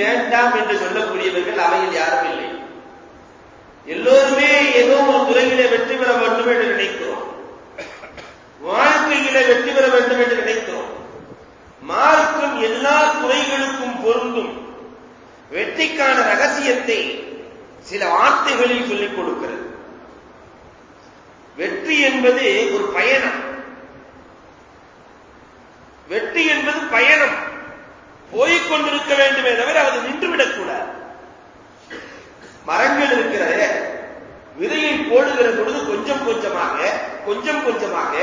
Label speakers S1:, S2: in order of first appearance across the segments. S1: வேண்டாம் என்று சொல்லக்கூடியவர்கள் அவையில் யாரும் இல்லை எல்லோருமே ஏதோ ஒரு துறையிலே வெற்றி பெற வேண்டும் என்று நினைக்கிறோம் வாழ்க்கையில வெற்றி பெற வேண்டும் என்று நினைக்கிறோம் மார்க்கம் எல்லா துறைகளுக்கும் பொருந்தும் வெற்றிக்கான ரகசியத்தை சில வார்த்தைகளில் சொல்லிக் கொடுக்கிறது வெற்றி என்பது ஒரு பயணம் வெற்றி என்பது பயணம் போய்கொண்டிருக்க வேண்டுமே தவிர அது நின்றுவிடக்கூடாது மரங்கள் இருக்கிறதே விதையை போடுகிற பொழுது கொஞ்சம் கொஞ்சமாக கொஞ்சம் கொஞ்சமாக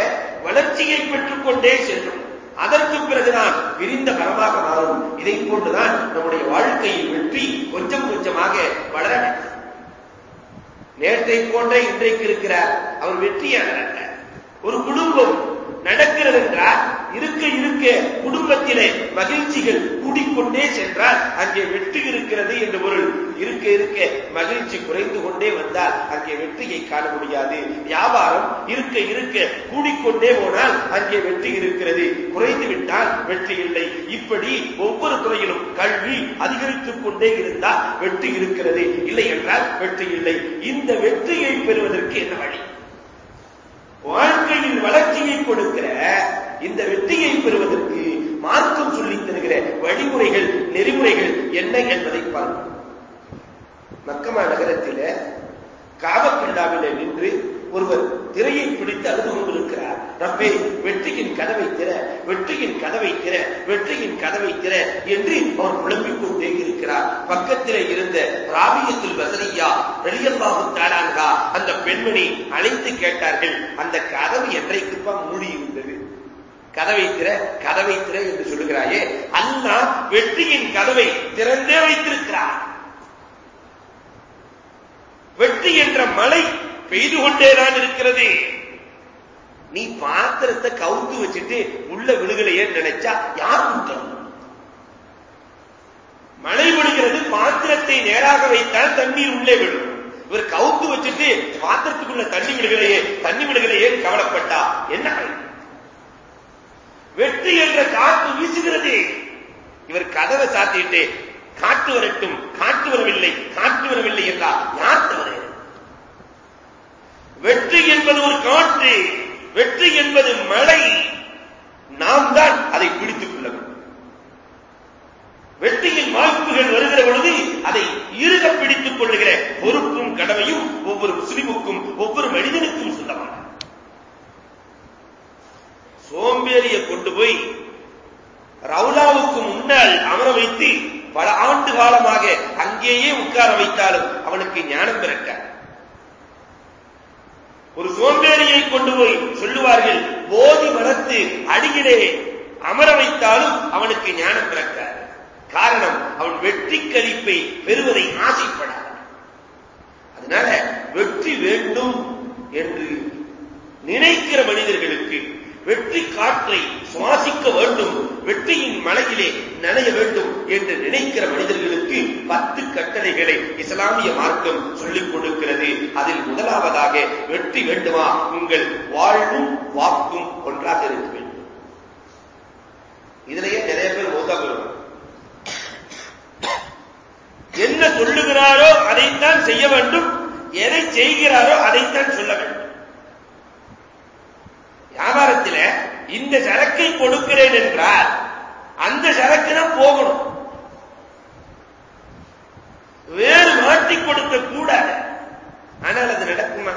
S1: வளர்ச்சியை பெற்றுக்கொண்டே செல்லும் அதற்கு பிறகுதான் விரிந்த மரமாக மாறும் இதை போட்டுதான் நம்முடைய வாழ்க்கையில் வெற்றி கொஞ்சம் கொஞ்சமாக வளர வேண்டும் நேற்றை போன்ற இன்றைக்கு இருக்கிற அவர் வெற்றியான ஒரு குடும்பம் நடக்கிறது என்றால் இருக்க இருக்க குடும்பத்திலே மகிழ்ச்சிகள் கூடிக்கொண்டே சென்றால் அங்கே வெற்றி இருக்கிறது என்று பொருள் இருக்க இருக்க மகிழ்ச்சி குறைந்து கொண்டே வந்தால் அங்கே வெற்றியை காண முடியாது வியாபாரம் இருக்க இருக்க கூடிக்கொண்டே போனால் அங்கே வெற்றி இருக்கிறது குறைந்து விட்டால் வெற்றி இல்லை இப்படி ஒவ்வொரு துறையிலும் கல்வி அதிகரித்துக் கொண்டே இருந்தால் வெற்றி இருக்கிறது இல்லை என்றால் வெற்றி இல்லை இந்த வெற்றியை பெறுவதற்கு என்ன வழி வாழ்க்கையின் வளர்ச்சியை கொடுக்கிற இந்த வெற்றியை பெறுவதற்கு மார்க்கம் சொல்லித் தருகிற வழிமுறைகள் நெறிமுறைகள் என்ன என்பதை பார்ப்போம் மக்கமா நகரத்தில் காவப்பில்லாவில நின்று ஒருவர் திரையை பிடித்து அனுபவம் கொண்டிருக்கிறார் ரப்பே வெற்றியின் கதவை திற வெற்றியின் கதவை திற வெற்றியின் கதவை திற என்று அவர் புலம்பிக் கொண்டே இருக்கிறார் பக்கத்திலே இருந்த ராபியத்தில் வசதியா வெளியல்வாகும் தாடாங்கா அந்த பெண்மணி அழைத்து கேட்டார்கள் அந்த கதவு என்றைக்குப்பா மூடியிருந்தது கதவை திற கதவை திற என்று சொல்லுகிறாயே அண்ணா வெற்றியின் கதவை திறந்தே வைத்திருக்கிறார் வெற்றி என்ற மலை பெய்து கொண்டேதான் இருக்கிறது நீ பாத்திரத்தை கவுத்து வச்சுட்டு உள்ள விழுகலையே நினைச்சா யார் குற்றம் மழை விழுகிறது பாத்திரத்தை நேராக வைத்தால் தண்ணீர் உள்ளே விழும் இவர் கவுத்து வச்சுட்டு பாத்திரத்துக்குள்ள தண்ணி விழுகலையே தண்ணி விழுகலையே கவலைப்பட்டா என்ன வெற்றி என்ற காற்று வீசுகிறது இவர் கதவை சாத்திட்டு காற்று வரட்டும் காற்று வரவில்லை காற்று வரவில்லை என்றால் யார் தவறு வெற்றி என்பது ஒரு காற்று வெற்றி என்பது மழை நாம் தான் அதை பிடித்துக் கொள்ள வேண்டும் வெற்றியின் வாய்ப்புகள் வருகிற பொழுது அதை இருக பிடித்துக் கொள்ளுகிற பொறுப்பும் கடமையும் ஒவ்வொரு முஸ்லிமுக்கும் ஒவ்வொரு மனிதனுக்கும் சொந்தமான சோம்பேறியை கொண்டு போய் ரவுலாவுக்கு முன்னால் அமர வைத்து பல ஆண்டு காலமாக அங்கேயே உட்கார வைத்தாலும் அவனுக்கு ஞானம் பிறக்க ஒரு சோம்பேறியை கொண்டு போய் சொல்லுவார்கள் போதி வளர்த்து அடியிலே அமர வைத்தாலும் அவனுக்கு ஞானம் பிறக்காது காரணம் அவன் வெற்றி கழிப்பை பெறுவதை ஆசைப்படாது அதனால வெற்றி வேண்டும் என்று நினைக்கிற மனிதர்களுக்கு வெற்றி காற்றை சுவாசிக்க வேண்டும் வெற்றியின் மலையிலே நனைய வேண்டும் என்று நினைக்கிற மனிதர்களுக்கு பத்து கட்டளைகளை இஸ்லாமிய மார்க்கம் சொல்லிக் கொடுக்கிறது அதில் முதலாவதாக வெற்றி வேண்டுமா உங்கள் வாழ்வும் வாக்கும் ஒன்றாக இருக்க வேண்டும் இதிலேயே நிறைய பேர் ஓதா என்ன சொல்லுகிறாரோ அதைத்தான் செய்ய வேண்டும் எதை செய்கிறாரோ அதைத்தான் சொல்ல வேண்டும் இந்த சரக்கை கொடுக்கிறேன் என்றால் அந்த சரக்கு தான் போகணும் வேறு மாற்றி கொடுக்க கூடாது ஆனால் அது நடக்குமா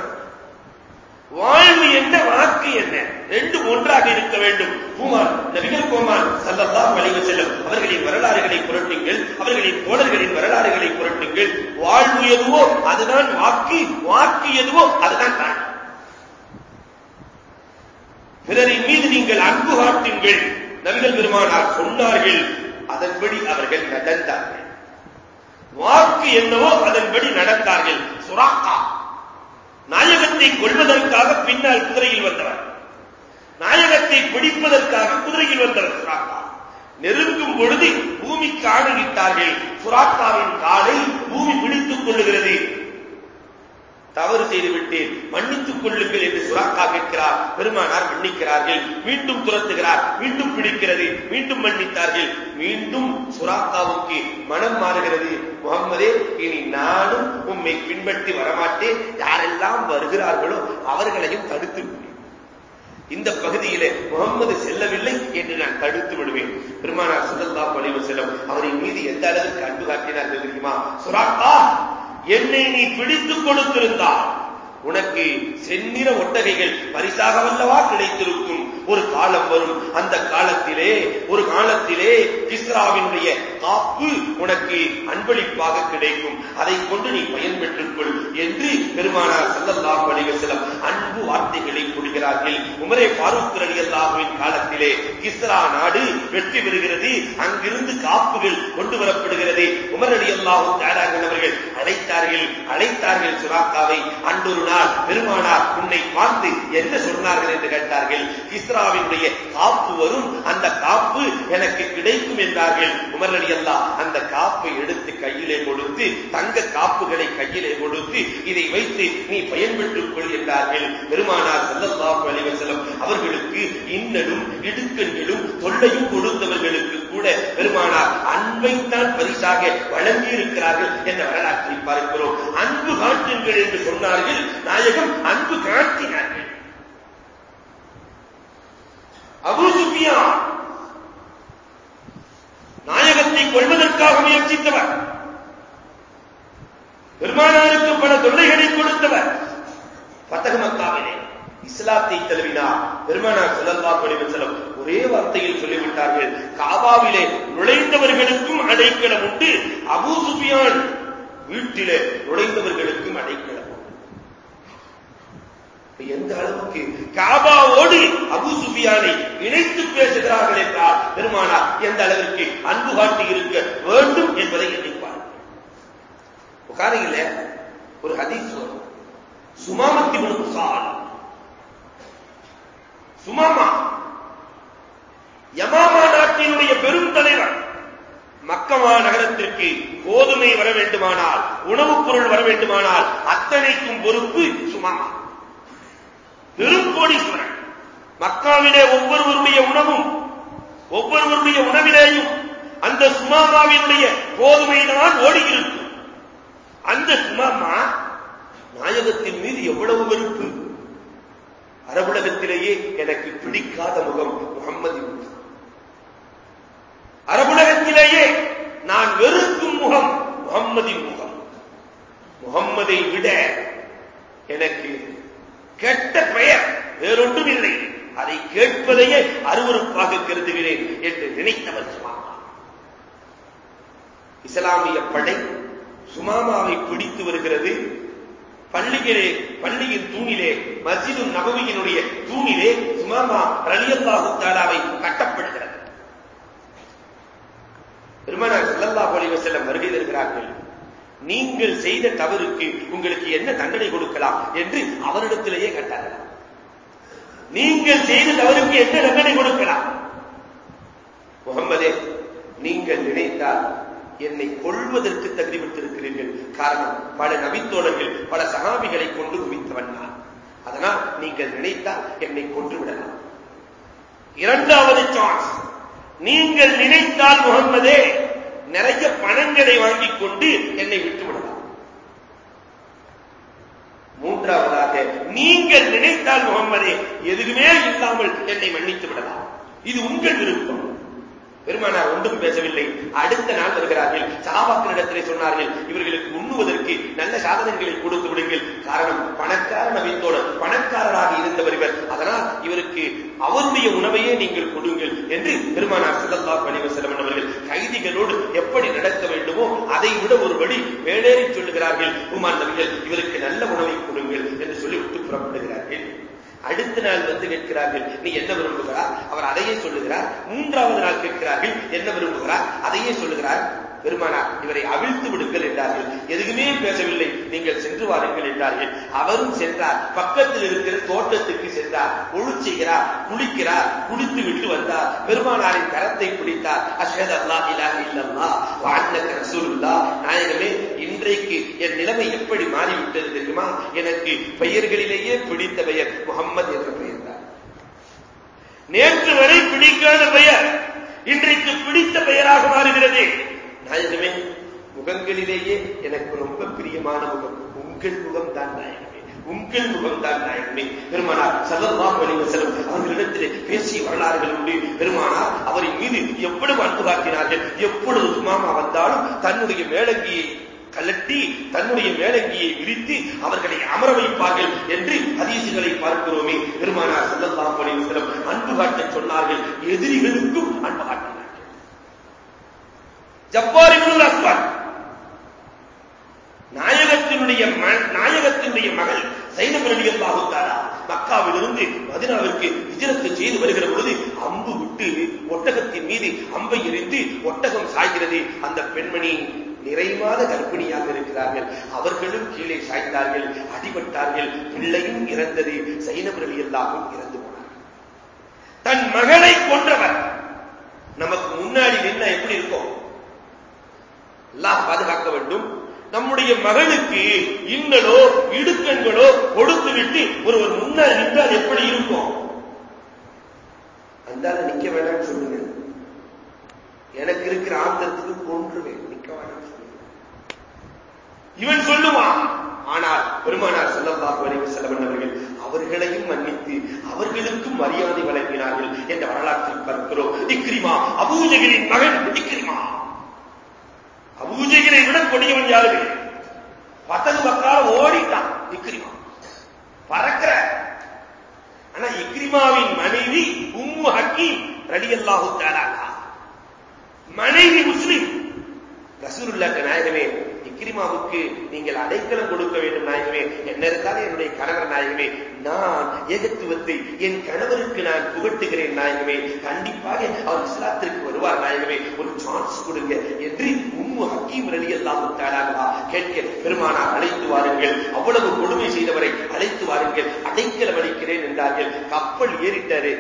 S1: வாழ்வு என்ன வாக்கு என்ன ரெண்டு ஒன்றாக இருக்க வேண்டும் குமார் நபிகள் கோமான் சல்லல்லா வழிவு செல்லும் அவர்களின் வரலாறுகளை புரட்டுங்கள் அவர்களின் தோழர்களின் வரலாறுகளை புரட்டுங்கள் வாழ்வு எதுவோ அதுதான் வாக்கு வாக்கு எதுவோ அதுதான் தான் பிறரின் மீது நீங்கள் அன்பு காட்டுங்கள் நபிகள் பெருமானார் சொன்னார்கள் அதன்படி அவர்கள் நடந்தார்கள் வாக்கு என்னவோ அதன்படி நடந்தார்கள் சுராக்கா நாயகத்தை கொள்வதற்காக பின்னால் குதிரையில் வந்தவர் நாயகத்தை பிடிப்பதற்காக குதிரையில் வந்தவர் சுராக்கா நெருங்கும் பொழுது பூமி காடுகிட்டார்கள் சுராக்காவின் காலை பூமி பிடித்துக் கொள்ளுகிறது தவறு செய்து மன்னித்துக் கொள்ளுங்கள் என்று சுராக்கா கேட்கிறார் பெருமானார் மன்னிக்கிறார்கள் மீண்டும் துரத்துகிறார் மீண்டும் பிடிக்கிறது மீண்டும் மன்னித்தார்கள் மீண்டும் சுராக்காவுக்கு மனம் மாறுகிறது முகம்மதே இனி நானும் உம்மை பின்பற்றி வரமாட்டேன் யாரெல்லாம் வருகிறார்களோ அவர்களையும் தடுத்து இந்த பகுதியிலே முகம்மது செல்லவில்லை என்று நான் தடுத்து விடுவேன் பெருமானார் சுதந்தா பணிவு செல்லும் அவரின் மீது எந்த அளவுக்கு அன்பு காட்டினார்கள் தெரியுமா சுராக்கா என்னை நீ பிடித்துக் கொடுத்திருந்தாய் உனக்கு செந்நிற ஒட்டகைகள் பரிசாக வல்லவா கிடைத்திருக்கும் ஒரு காலம் வரும் அந்த காலத்திலே ஒரு காலத்திலே கிஸ்ராவினுடைய காப்பு உனக்கு அன்பளிப்பாக கிடைக்கும் அதை கொண்டு நீ பயன் பெற்றுக்கொள் என்று பெருமானார் சந்தல்லா அலைஹி அன்பு வார்த்தைகளை கொடுக்கிறார்கள் உமரே ஃபாரூக் அல்லாஹுவின் காலத்திலே கிஸ்ரா நாடு வெற்றி பெறுகிறது அங்கிருந்து காப்புகள் கொண்டு வரப்படுகிறது உமரடி ரலியல்லாஹு தயாராக அவர்கள் அழைத்தார்கள் அழைத்தார்கள் சுராக்காவை அன்றொரு சொன்னால் பெருமானார் உன்னை பார்த்து என்ன சொன்னார்கள் என்று கேட்டார்கள் இஸ்ராவினுடைய காப்பு வரும் அந்த காப்பு எனக்கு கிடைக்கும் என்றார்கள் உமரடி அல்லா அந்த காப்பை எடுத்து கையிலே கொடுத்து தங்க காப்புகளை கையிலே கொடுத்து இதை வைத்து நீ பயன்பெற்றுக் கொள் என்றார்கள் பெருமானார் செல்லல்லாஹு அலைவர் செல்லும் அவர்களுக்கு இன்னலும் இடுக்கண்களும் தொல்லையும் கொடுத்தவர்களுக்கு கூட பெருமானார் அன்பைத்தான் பரிசாக வழங்கி இருக்கிறார்கள் என்ற வரலாற்றை பார்க்கிறோம் அன்பு காட்டுங்கள் என்று சொன்னார்கள் நாயகம் அன்பு காட்டினார்கள் அபுசுபியா நாயகத்தை கொள்வதற்காக முயற்சித்தவர் பெருமானாருக்கு பல தொல்லைகளை கொடுத்தவர் பத்தகமக்காவிலே இஸ்லாத்தை தழுவினார் பெருமனார் செல்லல்லா செலவு ஒரே வார்த்தையில் சொல்லிவிட்டார்கள் காபாவிலே நுழைந்தவர்களுக்கும் அடைக்கலம் உண்டு அபு சுபியான் வீட்டிலே நுழைந்தவர்களுக்கும் அடைக்கலம் உண்டு எந்த அளவுக்கு காபாவோடு அபு சுபியானை இணைத்து பேசுகிறார்கள் என்றால் பெருமானார் எந்த அளவிற்கு அன்பு காட்டி இருக்க வேண்டும் என்பதை எண்ணிப்பார் காரையில் ஒரு ஹதீஸ் வரும் சுமாமத்தி முன் சுமாமா யமாமா நாட்டினுடைய பெரும் தலைவர் மக்கமா நகரத்திற்கு கோதுமை வர வேண்டுமானால் உணவுப் பொருள் வர வேண்டுமானால் அத்தனைக்கும் பொறுப்பு சுமாமா பெரும் கோடீஸ்வரன் மக்காவிலே ஒவ்வொருவருடைய உணவும் ஒவ்வொருவருடைய உணவிலேயும் அந்த சுமாமாவினுடைய கோதுமை தான் ஓடியிருக்கும் அந்த சுமாமா நாயகத்தின் மீது எவ்வளவு வெறுப்பு அரபுலகத்திலேயே எனக்கு பிடிக்காத முகம் முகம்மது அரபுலகத்திலேயே நான் வெறுக்கும் முகம் முகம்மதி முகம் முகம்மதை விட எனக்கு கெட்ட பெயர் வேறொன்றும் இல்லை அதை கேட்பதையே அருவறுப்பாக கருதுகிறேன் என்று நினைத்தவர் சுமாமா இஸ்லாமிய படை சுமாமாவை பிடித்து வருகிறது பள்ளிகளே பள்ளியின் தூணிலே மசிது நபவியினுடைய தூணிலே சுமாமா ரலியல்லாஹு தாலாவை கட்டப்படுகிறது பெருமான செல்லல்லா பொலிவ செல்லம் வருகை தருகிறார்கள் நீங்கள் செய்த தவறுக்கு உங்களுக்கு என்ன தண்டனை கொடுக்கலாம் என்று அவரிடத்திலேயே கேட்டார்கள் நீங்கள் செய்த தவறுக்கு என்ன தண்டனை கொடுக்கலாம் முகம்மதே நீங்கள் நினைத்தால் என்னை கொள்வதற்கு தகுதி பெற்றிருக்கிறீர்கள் காரணம் பல நபித்தோழர்கள் பல சகாபிகளை கொண்டு குவித்தவன் நான் அதனால் நீங்கள் நினைத்தால் என்னை கொன்று விடலாம் இரண்டாவது சான்ஸ் நீங்கள் நினைத்தால் முகம்மதே நிறைய பணங்களை வாங்கிக் கொண்டு என்னை விட்டுவிடலாம் மூன்றாவதாக நீங்கள் நினைத்தால் முகம்மதே எதுவுமே இல்லாமல் என்னை மன்னித்து விடலாம் இது உங்கள் விருப்பம் பெருமானார் ஒன்றும் பேசவில்லை அடுத்த நாள் வருகிறார்கள் சகாபாக்களிடத்திலே சொன்னார்கள் இவர்களுக்கு உண்ணுவதற்கு நல்ல சாதனங்களை கொடுத்து விடுங்கள் காரணம் பணக்கார நவீனத்தோடு பணக்காரராக இருந்தவர் இவர் அதனால் இவருக்கு அவருடைய உணவையே நீங்கள் கொடுங்கள் என்று பெருமானார் சிதல்லா பணிவசலம் அவர்கள் கைதிகளோடு எப்படி நடக்க வேண்டுமோ அதை விட ஒருபடி மேலேறி சொல்லுகிறார்கள் உமான் நவிகள் இவருக்கு நல்ல உணவை கொடுங்கள் என்று சொல்லி விட்டு புறப்படுகிறார்கள் அடுத்த நாள் வந்து கேட்கிறார்கள் நீ என்ன விரும்புகிறார் அவர் அதையே சொல்லுகிறார் மூன்றாவது நாள் கேட்கிறார்கள் என்ன விரும்புகிறார் அதையே சொல்லுகிறார் பெருமானார் இவரை அவிழ்த்து விடுங்கள் என்றார்கள் எதுவுமே பேசவில்லை நீங்கள் சென்று வாருங்கள் என்றார்கள் அவரும் சென்றார் பக்கத்தில் இருக்கிற தோட்டத்துக்கு சென்றார் ஒழு செய்கிறார் குளிக்கிறார் குளித்து விட்டு வந்தார் பெருமானாரின் கரத்தை பிடித்தார் அஷத் அல்லா இலா இல்லம்மா வாழ்ந்த ரசூலுல்லா நாயகமே இன்றைக்கு என் நிலைமை எப்படி மாறிவிட்டது தெரியுமா எனக்கு பெயர்களிலேயே பிடித்த பெயர் முகம்மது என்ற பெயர் நேற்று வரை பிடிக்காத பெயர் இன்றைக்கு பிடித்த பெயராக மாறுகிறது நாயகமே முகங்களிலேயே எனக்கு ரொம்ப பிரியமான முகம் உங்கள் முகம் தான் நாயகமே உங்கள் தான் நாயகமே பெருமானார் சல்லல்லாஹு அலைஹி அவர்களிடத்திலே பேசிய வரலாறுகள் உண்டு பெருமானார் அவரை மீது எவ்வளவு அன்பு காட்டினார்கள் எப்பொழுது சுமாமா வந்தாலும் தன்னுடைய மேலங்கியை கலட்டி தன்னுடைய மேலங்கியை விரித்து அவர்களை அமர வைப்பார்கள் என்று அதிசிகளை பார்க்கிறோமே பெருமானார் சல்லல்லாஹு அலைஹி அன்பு காட்ட சொன்னார்கள் எதிரிகளுக்கும் அன்பு காட்டினார் ஜப்பாரிபுல் இப்னுல் நாயகத்தினுடைய நாயகத்தினுடைய மகள் சைனம் ரவி அல்லாஹு தாரா மக்காவிலிருந்து மதினாவிற்கு விஜயத்தை செய்து வருகிற பொழுது அம்பு விட்டு ஒட்டகத்தின் மீது அம்பை எரிந்து ஒட்டகம் சாய்கிறது அந்த பெண்மணி நிறைவாத கர்ப்பிணியாக இருக்கிறார்கள் அவர்களும் கீழே சாய்ந்தார்கள் அடிபட்டார்கள் பிள்ளையும் இறந்தது சைனம் ரவி இறந்து போனார் தன் மகளை கொன்றவர் நமக்கு முன்னாடி நின்ன எப்படி இருக்கும் அல்லாஹ் பாதுகாக்க வேண்டும் நம்முடைய மகளுக்கு இன்னலோ இடுக்கண்களோ கொடுத்து விட்டு ஒருவர் முன்னால் நின்றால் எப்படி இருக்கும் அந்தால நிக்க வேண்டாம்னு சொல்லுங்க எனக்கு இருக்கிற ஆத்திரத்துக்கு கொன்றுவேன் நிக்க வேணாம் இவன் சொல்லுவான் ஆனால் பெருமானார் செல்லல்லாஹு அலைஹி செல்லவன் அவர்களையும் மன்னித்து அவர்களுக்கும் மரியாதை வழங்கினார்கள் என்ற வரலாற்றில் பார்க்கிறோம் இக்ரிமா அபூஜகிரின் மகன் இக்ரிமா அபூஜைகளை விட கொடியவன் யாரு பத்தது பக்கால ஓடிட்டான் இக்ரிமா பறக்கிற ஆனா இக்ரிமாவின் மனைவி உம்மு ஹக்கி ரடி அல்லாஹு மனைவி முஸ்லிம் ரசூலுல்லாஹ் நாயகமே இக்ரிமாவுக்கு நீங்கள் அடைக்கலம் கொடுக்க வேண்டும் நாயகமே என்ன இருந்தாலும் என்னுடைய கணவர் நாயகமே நான் ஏகத்துவத்தை என் கணவருக்கு நான் புகட்டுகிறேன் நாயகமே கண்டிப்பாக அவர் இஸ்லாத்திற்கு வருவார் நாயகமே ஒரு சான்ஸ் கொடுங்க என்று உம்மு ஹக்கீம் ரலி எல்லாம் தாராங்களா கேட்க பெருமானார் அழைத்து வாருங்கள் அவ்வளவு கொடுமை செய்தவரை அழைத்து வாருங்கள் அடைக்கலம் அளிக்கிறேன் என்றார்கள் கப்பல் ஏறிட்டாரு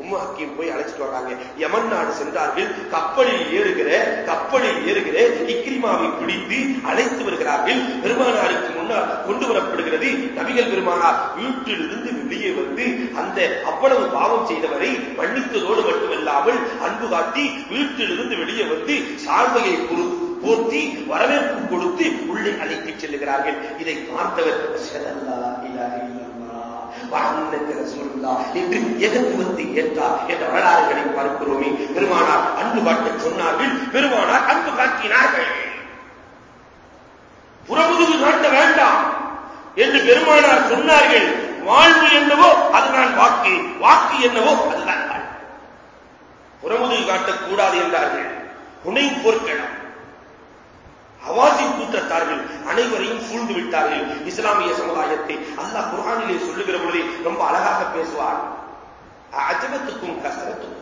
S1: உம்மு ஹக்கீம் போய் அழைச்சிட்டு வர்றாங்க யமன் நாடு சென்றார்கள் கப்பலில் ஏறுகிற கப்பலில் ஏறுகிற இக்ரிமாவை பிடித்து அழைத்து வருகிறார்கள் பெருமானாருக்கு முன்னால் கொண்டு வரப்படுகிறது நபிகள் பெருமானார் வீட்டிலிருந்து வெளியே வந்து அந்த அவ்வளவு பாவம் செய்தவரை மன்னித்ததோடு மட்டுமல்லாமல் அன்பு காட்டி வீட்டிலிருந்து வெளியே வந்து சார்பையை பொறுத்து போற்றி வரவேற்பு கொடுத்து உள்ளே அழைத்துச் செல்லுகிறார்கள் இதை பார்த்தவர் வானத்திற்கு ரசூலுல்லா என்று ஏற்றார் என்ற வரலாறுகளை பார்க்கிறோமே பெருமானார் அன்பு காட்ட சொன்னார்கள் பெருமானார் அன்பு காட்டினார்கள் புறமுதுகு காட்ட வேண்டாம் என்று பெருமானார் சொன்னார்கள் வாழ்வு என்னவோ அதுதான் வாக்கு வாக்கு என்னவோ அதுதான் வாழ்வு புறமுதுகு காட்டக்கூடாது என்றார்கள் துணை பொற்கணம் அவாசி கூத்தத்தார்கள் அனைவரையும் சூழ்ந்து விட்டார்கள் இஸ்லாமிய சமுதாயத்தை அல்லாஹ் குரானிலே சொல்லுகிற பொழுது ரொம்ப அழகாக பேசுவார் அஜபத்துக்கும் கசரத்துக்கும்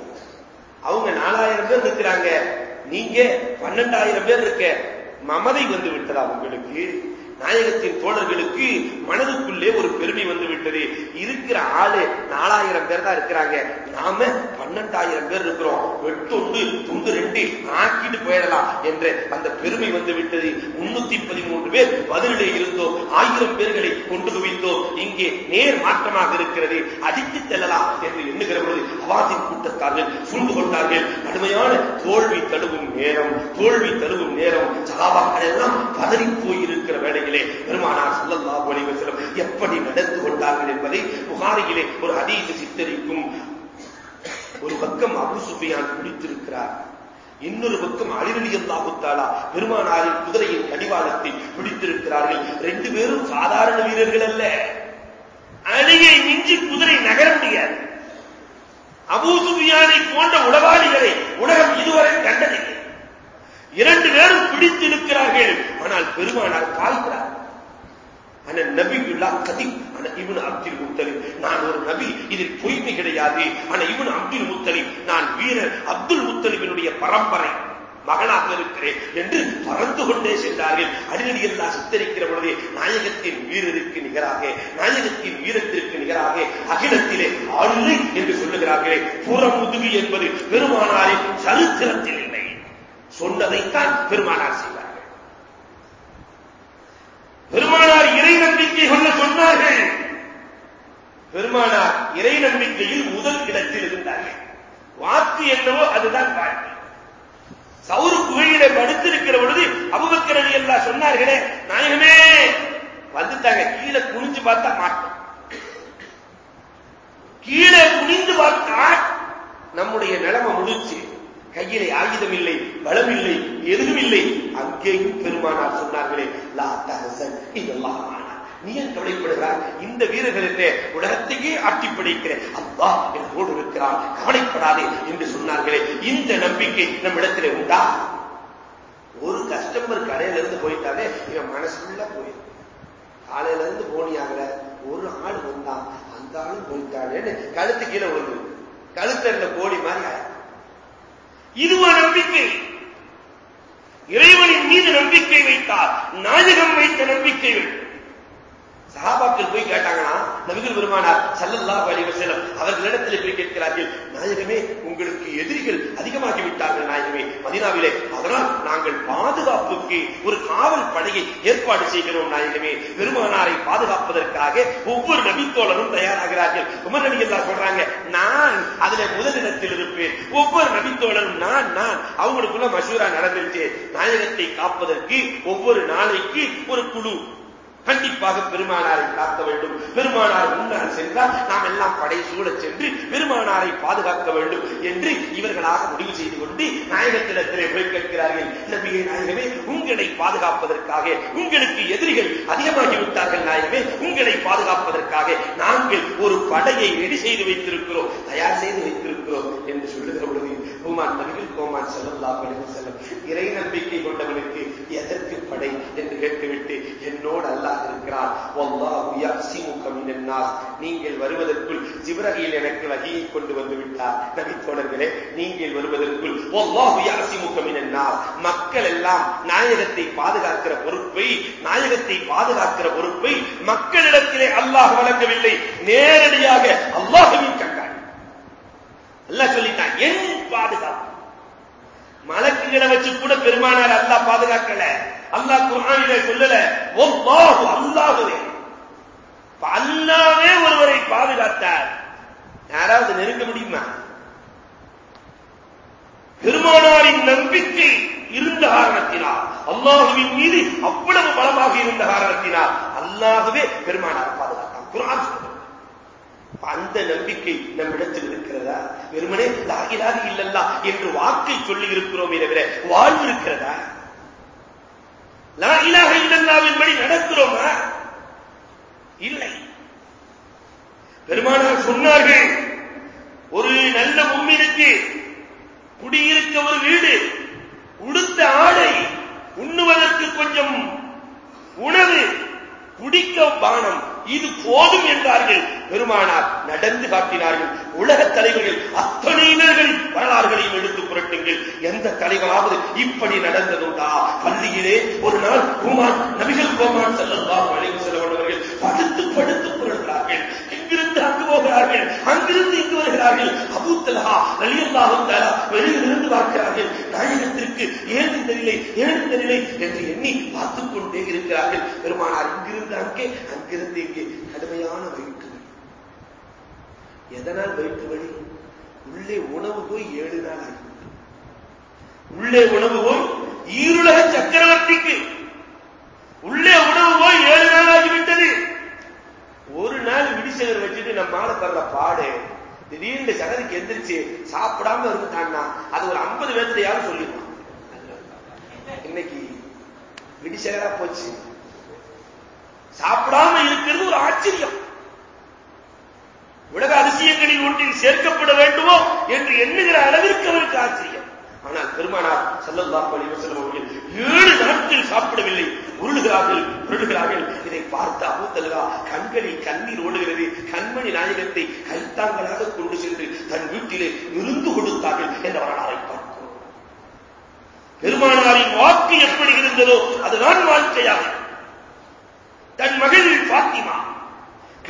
S1: அவங்க நாலாயிரம் பேர் இருக்கிறாங்க நீங்க பன்னெண்டாயிரம் பேர் இருக்க மமதை வந்து விட்டதா உங்களுக்கு நாயகத்தின் தோழர்களுக்கு மனதுக்குள்ளே ஒரு பெருமை வந்து விட்டது இருக்கிற ஆளு நாலாயிரம் பேர் தான் இருக்கிறாங்க நாம பன்னெண்டாயிரம் பேர் இருக்கிறோம் ஒன்று துண்டு ரெண்டு ஆக்கிட்டு போயிடலாம் என்ற அந்த பெருமை வந்து விட்டது முன்னூத்தி பதிமூன்று பேர் பதிலே இருந்தோம் ஆயிரம் பேர்களை கொண்டு குவித்தோம் இங்கே நேர் மாற்றமாக இருக்கிறது அடித்து செல்லலாம் என்று எண்ணுகிற பொழுது கூட்டத்தார்கள் சுண்டு கொண்டார்கள் கடுமையான தோல்வி தழுவும் நேரம் தோல்வி தழுவும் நேரம் சகாபாக்கள் எல்லாம் பதறி போயிருக்கிற வேளையிலே பெருமானார் சொல்லல்லா ஒளிவசலம் எப்படி நடந்து கொண்டார்கள் என்பதை புகாரியிலே ஒரு அதீத சித்தரிக்கும் ஒரு பக்கம் அபு சுஃபியான் பிடித்திருக்கிறார் இன்னொரு பக்கம் அழிரடி அல்லாஹுத்தாலா பெருமானாரின் குதிரையின் கடிவாளத்தை பிடித்திருக்கிறார்கள் ரெண்டு பேரும் சாதாரண வீரர்கள் அல்ல அணியை மிஞ்சி குதிரை நகர முடியாது அபூசுபியானை போன்ற உளவாளிகளை உலகம் இதுவரை கண்டதில்லை இரண்டு பேரும் பிடித்திருக்கிறார்கள் ஆனால் பெருமானார் காய்கிறார் ஆனால் நபியுல்லா கதிப் ஆனா இவன் அப்துல் முத்தலிப் நான் ஒரு நபி இதில் பொய்மை கிடையாது ஆனா இவன் அப்துல் முத்தலிப் நான் வீரர் அப்துல் முத்தலிபினுடைய பரம்பரை மகனாக இருக்கிறேன் என்று பறந்து கொண்டே சென்றார்கள் அடிநடிகள்லாம் சித்தரிக்கிற பொழுது நாயகத்தின் வீரருக்கு நிகராக நாயகத்தின் வீரத்திற்கு நிகராக அகிலத்திலே ஆளுமை என்று சொல்லுகிறார்களே புறமுதுகு என்பது பெருமானாரின் சரித்திரத்தில் இல்லை சொன்னதைத்தான் பெருமானார் செய்வார் பெருமானார் இறை நம்பிக்கை கொள்ள சொன்னார்கள் பெருமானார் இறை நம்பிக்கையில் முதல் இடத்தில் இருந்தார்கள் வாக்கு என்னவோ அதுதான் வாழ்க்கை சௌரு குகையிலே படுத்திருக்கிற பொழுது அபுபக்கரடி எல்லாம் சொன்னார்களே நாயகமே வந்துட்டாங்க கீழே குனிஞ்சு பார்த்தா மாட்டோம் கீழே குனிந்து பார்த்தா நம்முடைய நிலைமை முடிச்சு கையிலே ஆயுதம் இல்லை பலம் இல்லை எதுவும் இல்லை அங்கேயும் பெருமானார் சொன்னார்களே லா தகசன் கவலைப்படுகிறார் இந்த வீரர்களுக்கு உலகத்தையே ஆட்டி படைக்கிற அப்பா ஓடு இருக்கிறான் கவலைப்படாதே என்று சொன்னார்களே இந்த நம்பிக்கை இடத்துல உண்டா ஒரு கஸ்டமர் கடையில இருந்து போயிட்டாலே இவன் மனசுல போயிருக்க காலையில இருந்து போனியாகல ஒரு ஆள் வந்தான் அந்த ஆளும் போயிட்டாளேன்னு கழுத்து கீழே ஒரு கழுத்து கோழி மாதிரி இதுவா நம்பிக்கை இறைவனின் மீது நம்பிக்கை வைத்தார் நாயகம் வைத்த நம்பிக்கை சகாபாக்கள் போய் கேட்டாங்கன்னா நபிகள் பெருமானார் சல்லல்லா அலைவர் செல்லம் அவர்களிடத்தில் போய் கேட்கிறார்கள் நாயகமே உங்களுக்கு எதிரிகள் அதிகமாகி விட்டார்கள் நாயகமே மதினாவிலே அதனால் நாங்கள் பாதுகாப்புக்கு ஒரு காவல் படையை ஏற்பாடு செய்கிறோம் நாயகமே பெருமானாரை பாதுகாப்பதற்காக ஒவ்வொரு நபித்தோழரும் தயாராகிறார்கள் உமர் நபி எல்லாம் சொல்றாங்க நான் அதுல முதலிடத்தில் இருப்பேன் ஒவ்வொரு நபித்தோழரும் நான் நான் அவங்களுக்குள்ள மசூரா நடந்துருச்சு நாயகத்தை காப்பதற்கு ஒவ்வொரு நாளைக்கு ஒரு குழு கண்டிப்பாக பெருமானாரை காக்க வேண்டும் பெருமானார் முன்னால் சென்றால் நாம் எல்லாம் படை சூழச் சென்று பெருமானாரை பாதுகாக்க வேண்டும் என்று இவர்களாக முடிவு செய்து கொண்டு நாயகத்திடத்திலே போய் கேட்கிறார்கள் நபியை நாயகமே உங்களை பாதுகாப்பதற்காக உங்களுக்கு எதிரிகள் அதிகமாகிவிட்டார்கள் நாயகமே உங்களை பாதுகாப்பதற்காக நாங்கள் ஒரு படையை ரெடி செய்து வைத்திருக்கிறோம் தயார் செய்து வைத்திருக்கிறோம் என்று சொல்லுகிற பொழுது ஹூமான் நபிகள் கோமான் செல்லம் செல்லம் இறை நம்பிக்கை கொண்டவனுக்கு எதற்கு படை என்று கேட்கவில்லை என்னோடு அல்லாஹ் இருக்கிறார் நீங்கள் வருவதற்குள் ஜிப்ரகியில் எனக்கு வகையை கொண்டு வந்து விட்டார் தோழர்களே நீங்கள் வருவதற்குள் மக்கள் எல்லாம் நாயகத்தை பாதுகாக்கிற பொறுப்பை நாயகத்தை பாதுகாக்கிற பொறுப்பை மக்களிடத்திலே அல்லாஹ் வழங்கவில்லை நேரடியாக அல்லாஹுவின் கண்டாய் அல்லாஹ் சொல்லிட்டான் என் பாதுகாப்பு மலக்குகளை வச்சு கூட பெருமானார் அல்லா பாதுகாக்கல அல்லாஹ் குரானிலே சொல்லல வல்லாஹு அல்லாஹுவே அல்லாவே ஒருவரை பாதுகாத்தார் யாராவது நெருங்க முடியுமா பெருமானாரின் நம்பிக்கை இருந்த காரணத்தினால் அல்லாஹுவின் மீது அவ்வளவு பலமாக இருந்த காரணத்தினால் அல்லாகவே பெருமானார் பாதுகாத்தான் குரான் அந்த நம்பிக்கை நம்மிடத்தில் இருக்கிறதா வெறுமனே லாகிலாகி இல்லல்லா என்று வாக்கை சொல்லி இருக்கிறோம் தவிர வாழ்வு இருக்கிறதா லா இலாக படி நடக்கிறோமா இல்லை பெருமானார் சொன்னார்கள் ஒரு நல்ல மும்மினுக்கு குடியிருக்க ஒரு வீடு உடுத்த ஆடை உண்ணுவதற்கு கொஞ்சம் உணவு குடிக்க பானம் இது போதும் என்றார்கள் பெருமானார் நடந்து காட்டினார்கள் உலக தலைவர்கள் அத்தனை பேர்கள் வரலாறுகளையும் எடுத்து புரட்டுங்கள் எந்த தலைவராவது இப்படி நடந்ததுண்டா பள்ளியிலே ஒரு நாள் குமார் நபிகள் குமார் செல்லலாம் அழைவு செல்லவர்கள் படுத்து படுத்து
S2: போகிறார்கள் அங்கிருந்து இங்கு வருகிறார்கள்
S1: அபூத்தலகா ரலியல்லாவும் தாரா வெளியிலிருந்து பார்க்கிறார்கள் தாயகத்திற்கு ஏன் தெரியலை நிலை தெரியலை என்று எண்ணி பார்த்துக் கொண்டே இருக்கிறார்கள் பெருமானார் இங்கிருந்து அங்கே அங்கிருந்து இங்கே கடுமையான வயிற்று வழி எதனால் வயிற்று வழி உள்ளே உணவு போய் ஏழு நாள் ஆகிவிட்டது உள்ளே உணவு போய் ஈருலக சக்கரவர்த்திக்கு உள்ளே உணவு போய் ஏழு நாள் ஆகிவிட்டது ஒரு நாள் விடிசகர் வச்சுட்டு நம்ம ஆளு படுற பாடு திடீர்னு சகருக்கு எந்திரிச்சு சாப்பிடாம இருந்துட்டான்னா அது ஒரு ஐம்பது பேர்த்துல யாரும் சொல்லிடுவான் இன்னைக்கு விடிசேகரா போச்சு சாப்பிடாம இருக்கிறது ஒரு ஆச்சரியம் உலக அதிசயங்களில் ஒன்றில் சேர்க்கப்பட வேண்டுமோ என்று எண்ணுகிற அளவிற்கு அவருக்கு ஆச்சரியம் ஆனால் பெருமானார் செல்லல்லாஹ் அலிவசலம் அவர்கள் ஏழு நாட்கள் சாப்பிடவில்லை உருளுகிறார்கள் உருளுகிறார்கள் இதை பார்த்த அபுத்தல்லா கண்களில் கண்ணீர் ஓடுகிறது கண்மணி நாயகத்தை கைத்தாங்களாக கொண்டு சென்று தன் வீட்டிலே விருந்து கொடுத்தார்கள் என்ற வரலாறை பார்க்கிறோம் பெருமானாரின் வாக்கு எப்படி இருந்ததோ அதுதான் வாழ்க்கையாக தன் மகள் பாத்திமா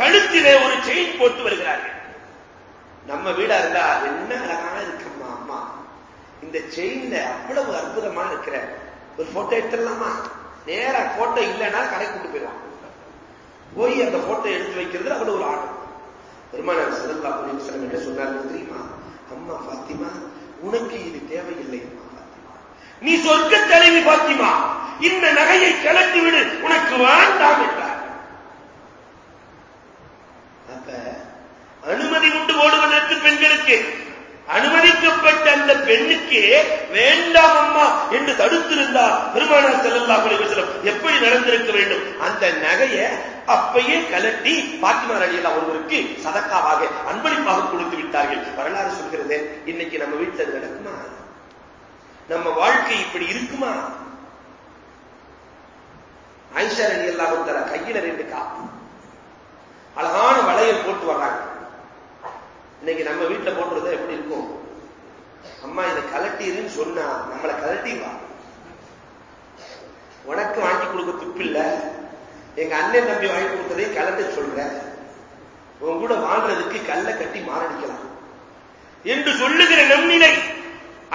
S1: கழுத்திலே ஒரு செயின் போட்டு வருகிறார்கள் நம்ம வீடா இருந்தா என்ன அழகான இருக்கு இந்த செயின்ல அவ்வளவு அற்புதமா இருக்கிற ஒரு போட்டோ எடுத்துடலாமா நேர போட்டோ இல்லைன்னா கடை கூட்டு போயிருவாங்க போய் அந்த போட்டோ எடுத்து வைக்கிறது அவ்வளவு ஒரு ஆர்வம் பெருமானார் செல்லல்லா சிலம் என்ன சொன்னார் தெரியுமா
S2: அம்மா பாத்திமா உனக்கு இது தேவையில்லை
S1: நீ சொர்க்க தலைவி பாத்திமா இந்த நகையை கலட்டி விடு உனக்கு வேண்டாம் என்றார் அப்ப அனுமதி உண்டு ஓடுவதற்கு பெண்களுக்கு அனுமதிக்கப்பட்ட அந்த பெண்ணுக்கு வேண்டாம் அம்மா என்று தடுத்திருந்தா பெருமானார் செல்லல்லா குலைவசலம் எப்படி நடந்திருக்க வேண்டும் அந்த நகையை அப்பயே கலட்டி பாத்திமார் அழியலா ஒருவருக்கு சதக்காவாக அன்பளிப்பாக கொடுத்து விட்டார்கள் வரலாறு சொல்கிறது இன்னைக்கு நம்ம வீட்டில் நடக்குமா நம்ம வாழ்க்கை இப்படி இருக்குமா ஐஷா அழியல்லா தர கையில ரெண்டு காப்பு அழகான வளையல் போட்டு வர்றாங்க இன்னைக்கு நம்ம வீட்டுல போட்டுருந்தா எப்படி இருக்கும் அம்மா இதை கலட்டிருன்னு சொன்னா நம்மளை கலட்டிவா உனக்கு வாங்கி கொடுக்க துப்பு இல்ல எங்க அண்ணன் நம்பி வாங்கி கொடுத்ததையும் கலட்ட சொல்ற உன் கூட வாழ்றதுக்கு கல்லை கட்டி மாரடிக்கலாம் என்று சொல்லுகிற நம்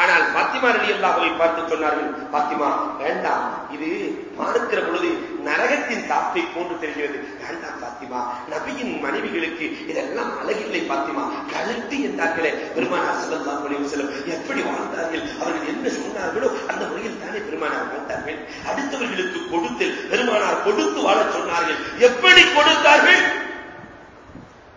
S1: ஆனால் பாத்திமா அல்லா அல்லாஹுவை பார்த்து சொன்னார்கள் பாத்திமா வேண்டாம் இது பார்க்கிற பொழுது நரகத்தின் தாப்பை போன்று தெரிகிறது வேண்டாம் பாத்திமா நபியின் மனைவிகளுக்கு இதெல்லாம் அழகில்லை பாத்திமா கழட்டி என்றார்களே பெருமானார் செல்லல்லா முடிவு செல்லும் எப்படி வாழ்ந்தார்கள் அவர்கள் என்ன சொன்னார்களோ அந்த முறையில் தானே பெருமானார் வாழ்ந்தார்கள் அடுத்தவர்களுக்கு கொடுத்து பெருமானார் கொடுத்து வாழ சொன்னார்கள் எப்படி கொடுத்தார்கள்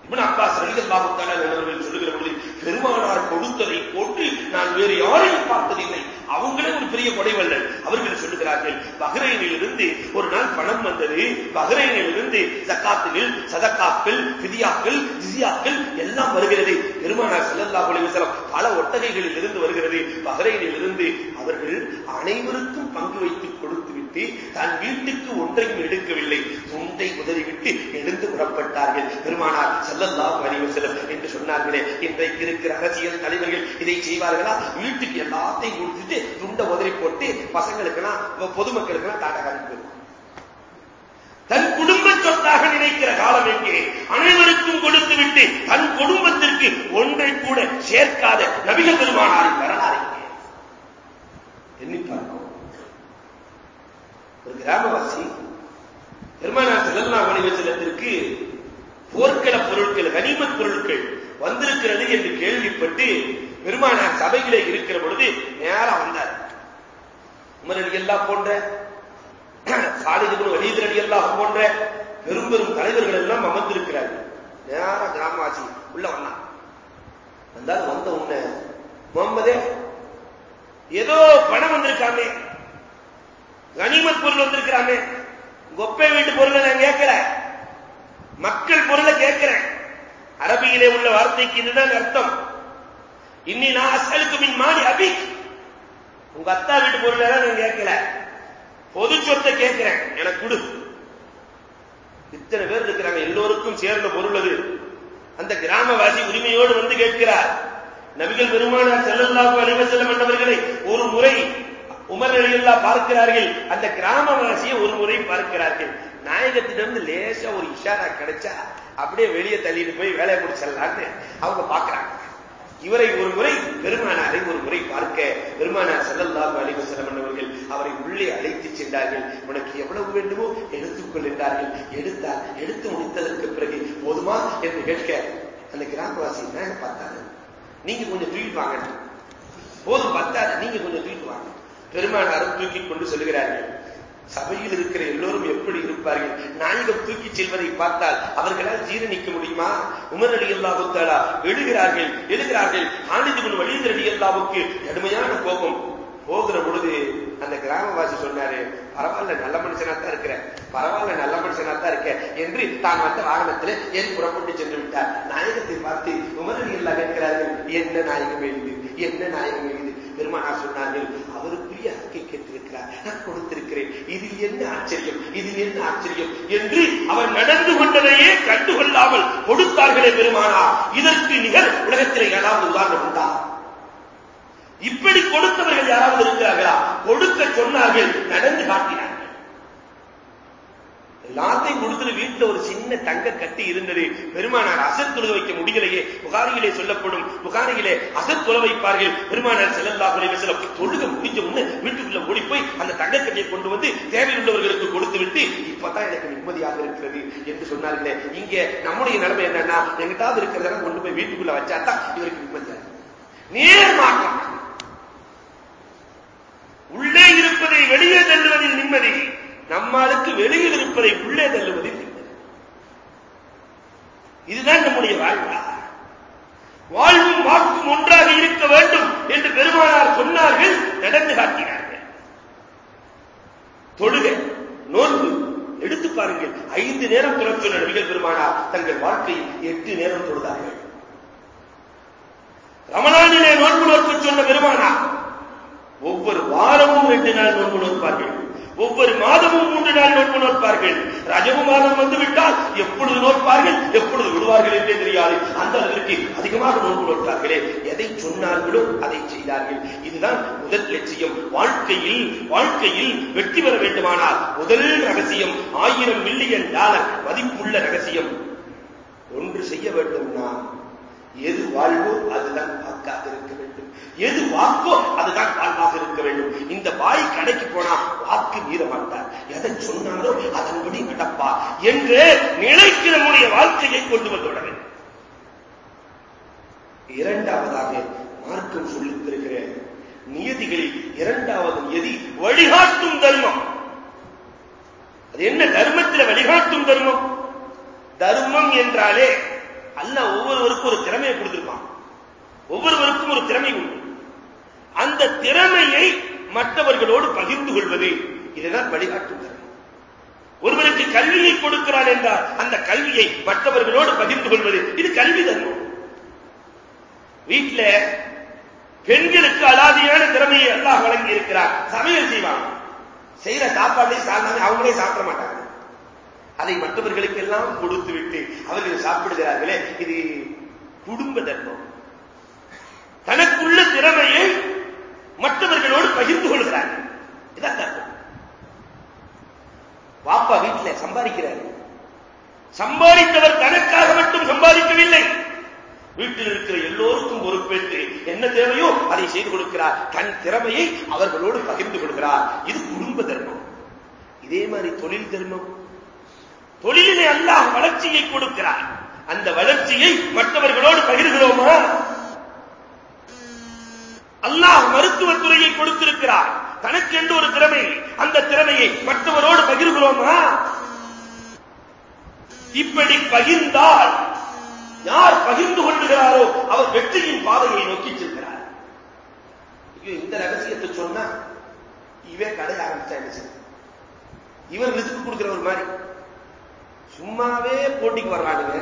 S1: இவன் அப்பா சரிதல்லாவுத்தான உணர்வில் சொல்லுகிற பொழுது பெருமானார் கொடுத்ததை போட்டு நான் வேறு யாரையும் பார்த்ததில்லை அவங்களே ஒரு பெரிய கொடைவல்லல் அவர்கள் சொல்லுகிறார்கள் பஹ்ரைனிலிருந்து ஒரு நாள் பணம் வந்தது பஹ்ரைனிலிருந்து ஜக்காத்துகள் சதக்காக்கள் பிதியாக்கள் திசியாக்கள் எல்லாம் வருகிறது பெருமானார் செல்லல்லா ஒளிவசலம் பல ஒட்டகைகளில் இருந்து வருகிறது பஹ்ரைனிலிருந்து அவர்கள் அனைவருக்கும் பங்கு வைத்துக் கொடுத்து விட்டு தன் வீட்டுக்கு ஒன்றையும் எடுக்கவில்லை துண்டை உதறிவிட்டு எழுந்து புறப்பட்டார்கள் பெருமானார் செல்லல்லாம் அறிவு செல்லும் என்று சொன்னார்களே இன்றைக்கு இருக்கிற அரசியல் தலைவர்கள் இதை செய்வார்களா வீட்டுக்கு எல்லாத்தையும் கொடுத்துட்டு துண்டை உதறி போட்டு பசங்களுக்கெல்லாம் பொதுமக்களுக்கெல்லாம் தாட்டகாரம் தன் குடும்ப சொத்தாக நினைக்கிற காலம் எங்கே அனைவருக்கும் கொடுத்துவிட்டு தன் குடும்பத்திற்கு ஒன்றை கூட சேர்க்காத நபிகள் பெருமானாரின் வரலாறு எண்ணி பார்க்கும் ஒரு கிராமவாசி பெருமானார் செல்லல்லா வணிகத்திற்கு போர்க்கள பொருட்கள் கனிமத் பொருட்கள் வந்திருக்கிறது என்று கேள்விப்பட்டு பெருமானார் சபையிலே இருக்கிற பொழுது நேரா வந்தார் உமரடி எல்லாம் போன்ற சாலிதுபுரம் வலிதரடி எல்லாம் போன்ற பெரும் பெரும் தலைவர்கள் எல்லாம் அமர்ந்திருக்கிறார் நேரா கிராமவாசி உள்ள வந்தார் வந்தால் வந்த உன்ன முகமதே ஏதோ பணம் வந்திருக்காமே கனிமத் பொருள் வந்திருக்கிறாமே கொப்பை வீட்டு பொருளை நான் கேட்கிறேன் மக்கள் பொருளை கேட்கிறேன் அரபியிலே உள்ள வார்த்தைக்கு இதுதான் அர்த்தம் இன்னி நான் அசலுக்கு மின் மாடி அபி உங்க அத்தா வீட்டு பொருளை நான் கேட்கல பொது சொத்தை கேட்கிறேன் எனக்கு கொடு இத்தனை பேர் இருக்கிறாங்க எல்லோருக்கும் சேர்ந்த பொருள் அது அந்த கிராமவாசி உரிமையோடு வந்து கேட்கிறார் நபிகள் பெருமானார் செல்லல்லாஹு அலைஹி செல்ல என்றவர்களை ஒரு முறை உமர் பார்க்கிறார்கள் அந்த கிராமவாசியை ஒரு முறை பார்க்கிறார்கள் நாயகத்திடம் லேசா ஒரு இஷாரா கிடைச்சா அப்படியே வெளியே தள்ளிட்டு போய் வேலையை முடிச்சிடலான்னு அவங்க பார்க்கிறாங்க இவரை ஒரு முறை பெருமானாரை ஒரு முறை பார்க்க பெருமானார் செல்லல்லால் அலிவு செல்லமன்னவர்கள் அவரை உள்ளே அழைத்துச் சென்றார்கள் உனக்கு எவ்வளவு வேண்டுமோ எடுத்துக் என்றார்கள் எடுத்தார் எடுத்து முடித்ததற்கு பிறகு போதுமா என்று கேட்க அந்த கிராமவாசி என்ன பார்த்தாரு நீங்க கொஞ்சம் தூக்கிட்டு வாங்க போதும் பத்தாது நீங்க கொஞ்சம் தூக்கிட்டு வாங்க பெருமானாரும் தூக்கிக் கொண்டு சொல்லுகிறார்கள் சபையில் இருக்கிற எல்லோரும் எப்படி இருப்பார்கள் நாயகம் தூக்கிச் செல்வதை பார்த்தால் அவர்களால் ஜீரணிக்க முடியுமா உமரடி அடி எழுகிறார்கள் எழுகிறார்கள் ஆனிதிபன் வலியுதர் அடி அல்லாவுக்கு கடுமையான கோபம் போகிற பொழுது அந்த கிராமவாசி சொன்னாரு பரவாயில்ல நல்ல மனுஷனா தான் இருக்கிற பரவாயில்ல நல்ல மனுஷனா தான் இருக்க என்று தான் வந்த வாகனத்தில் ஏன் புறப்பட்டு சென்று விட்டார் நாயகத்தை பார்த்து உமரடி எல்லாம் கேட்கிறார்கள் என்ன நாயகம் எழுது என்ன நாயகம் எழுது பெருமானா சொன்னாங்க என்ன ஆச்சரியம் இது என்ன ஆச்சரியம் என்று அவர் நடந்து கொண்டதையே கண்டுகொள்ளாமல் கொடுத்தார்களே பெருமானா இதற்கு நிகர் உலகத்திலே ஏதாவது உதாரணம் உண்டா இப்படி கொடுத்தவர்கள் யாராவது இருக்கிறார்களா கொடுக்க சொன்னார்கள் நடந்து காட்டினார் எல்லாத்தையும் கொடுத்துட்டு வீட்டுல ஒரு சின்ன தங்க கட்டி இருந்தது பெருமானார் அசர் தொழுக வைக்க முடியலையே புகாரிகளே சொல்லப்படும் புகாரிகளே அசர் தொலை வைப்பார்கள் பெருமானார் செல்லல்லா செல்லம் தொழுக முடிஞ்ச ஒண்ணு வீட்டுக்குள்ள ஓடி போய் அந்த தங்கக்கட்டியை கொண்டு வந்து தேவையுள்ளவர்களுக்கு கொடுத்து விட்டு இப்பதான் எனக்கு நிம்மதியாக இருக்கிறது என்று சொன்னார்களே இங்க நம்முடைய நிலைமை என்னன்னா எங்கிட்டாவது இருக்கிறதெல்லாம் கொண்டு போய் வீட்டுக்குள்ள வச்சாதான் இவருக்கு நிம்மதியாக நேர் உள்ளே இருப்பதை வெளியே தள்ளுவதில் நிம்மதி நம்மளுக்கு வெளியில் இருப்பதை உள்ளே தள்ளுவதில் இதுதான் நம்முடைய வாழ்வா வாழ்வும் வாக்கும் ஒன்றாக இருக்க வேண்டும் என்று பெருமானார் சொன்னார்கள் நடந்து காட்டினார்கள் தொழுக நோன்பு எடுத்து பாருங்கள் ஐந்து நேரம் துறப்பு நடிகர் பெருமானார் தங்கள் வாழ்க்கையில் எட்டு நேரம் தொழுதார்கள் ரமலானிலே நோன்பு நோக்க சொன்ன பெருமானார் ஒவ்வொரு வாரமும் ரெண்டு நாள் நோன்பு நோக்கார்கள் ஒவ்வொரு மாதமும் மூன்று நாள் நோட்பு நோட்பார்கள் ரஜவு மாதம் வந்துவிட்டால் எப்பொழுது நோட்பார்கள் எப்பொழுது விடுவார்கள் என்றே தெரியாது அந்த அளவிற்கு அதிகமாக நோன்பு நோட்டார்களே எதை சொன்னார்களோ அதை செய்தார்கள் இதுதான் முதல் லட்சியம் வாழ்க்கையில் வாழ்க்கையில் வெற்றி பெற வேண்டுமானால் முதல் ரகசியம் ஆயிரம் மில்லியன் டாலர் மதிப்புள்ள ரகசியம் ஒன்று செய்ய வேண்டும்னா எது வாழ்வோ அதுதான் பார்க்காது இருக்க வேண்டும் எது வாக்கோ அதுதான் வாழ்வாக இருக்க வேண்டும் இந்த வாய் கடைக்கு போனா வாக்கு மீற மாட்டார் எதை சொன்னாலோ அதன்படி நடப்பா என்று நிலைக்கு நம்முடைய வாழ்க்கையை கொண்டு வந்துவிட வேண்டும் இரண்டாவதாக மார்க்கம் சொல்லித்திருக்கிற நியதிகளில் இரண்டாவது நியதி வழிகாட்டும் தர்மம் அது என்ன தர்மத்தில் வழிகாட்டும் தர்மம் தர்மம் என்றாலே அல்ல ஒவ்வொருவருக்கும் ஒரு திறமையை கொடுத்திருப்பான் ஒவ்வொருவருக்கும் ஒரு திறமை உண்டு அந்த திறமையை மற்றவர்களோடு பகிர்ந்து கொள்வது இதுதான் வழிகாட்டும் ஒருவருக்கு கல்வியை கொடுக்கிறார் என்றால் அந்த கல்வியை மற்றவர்களோடு பகிர்ந்து கொள்வது இது கல்வி தர்மம் வீட்டில் பெண்களுக்கு அலாதியான திறமையை எல்லாம் வழங்கி இருக்கிறார் சமையல் செய்வாங்க செய்யற சாப்பாட்டை சாப்பிடாம அவங்களே சாப்பிட மாட்டாங்க அதை மற்றவர்களுக்கு எல்லாம் கொடுத்து விட்டு அவர்கள் சாப்பிடுகிறார்களே இது குடும்ப தர்மம் தனக்குள்ள திறமையை மற்றவர்களோடு பகிர்ந்து கொள்கிறார் இதான் வீட்டில் சம்பாதிக்கிறார் சம்பாதித்தவர் தனக்காக மட்டும் சம்பாதிக்கவில்லை வீட்டில் இருக்கிற எல்லோருக்கும் பொறுப்பேற்று என்ன தேவையோ அதை செய்து கொடுக்கிறார் தன் திறமையை அவர்களோடு பகிர்ந்து கொள்கிறார் இது குடும்ப தர்மம் இதே மாதிரி தொழில் தர்மம் தொழிலிலே அல்லாஹ் வளர்ச்சியை கொடுக்கிறார் அந்த வளர்ச்சியை மற்றவர்களோடு பகிர்கிறோமா அல்லாஹ் மருத்துவ துறையை கொடுத்திருக்கிறார் தனக்கென்று ஒரு திறமை அந்த திறமையை மற்றவரோடு பகிர்கிறோமா இப்படி பகிர்ந்தால் யார் பகிர்ந்து கொள்கிறாரோ அவர் வெற்றியின் பாதையை நோக்கி செல்கிறார் இந்த ரகசியத்தை சொன்னா இவன் கடை ஆரம்பிச்சா என்ன செய்யும் இவன் ரிஸ்க் கொடுக்கிறவர் மாதிரி சும்மாவே போட்டிக்கு வர்றாங்க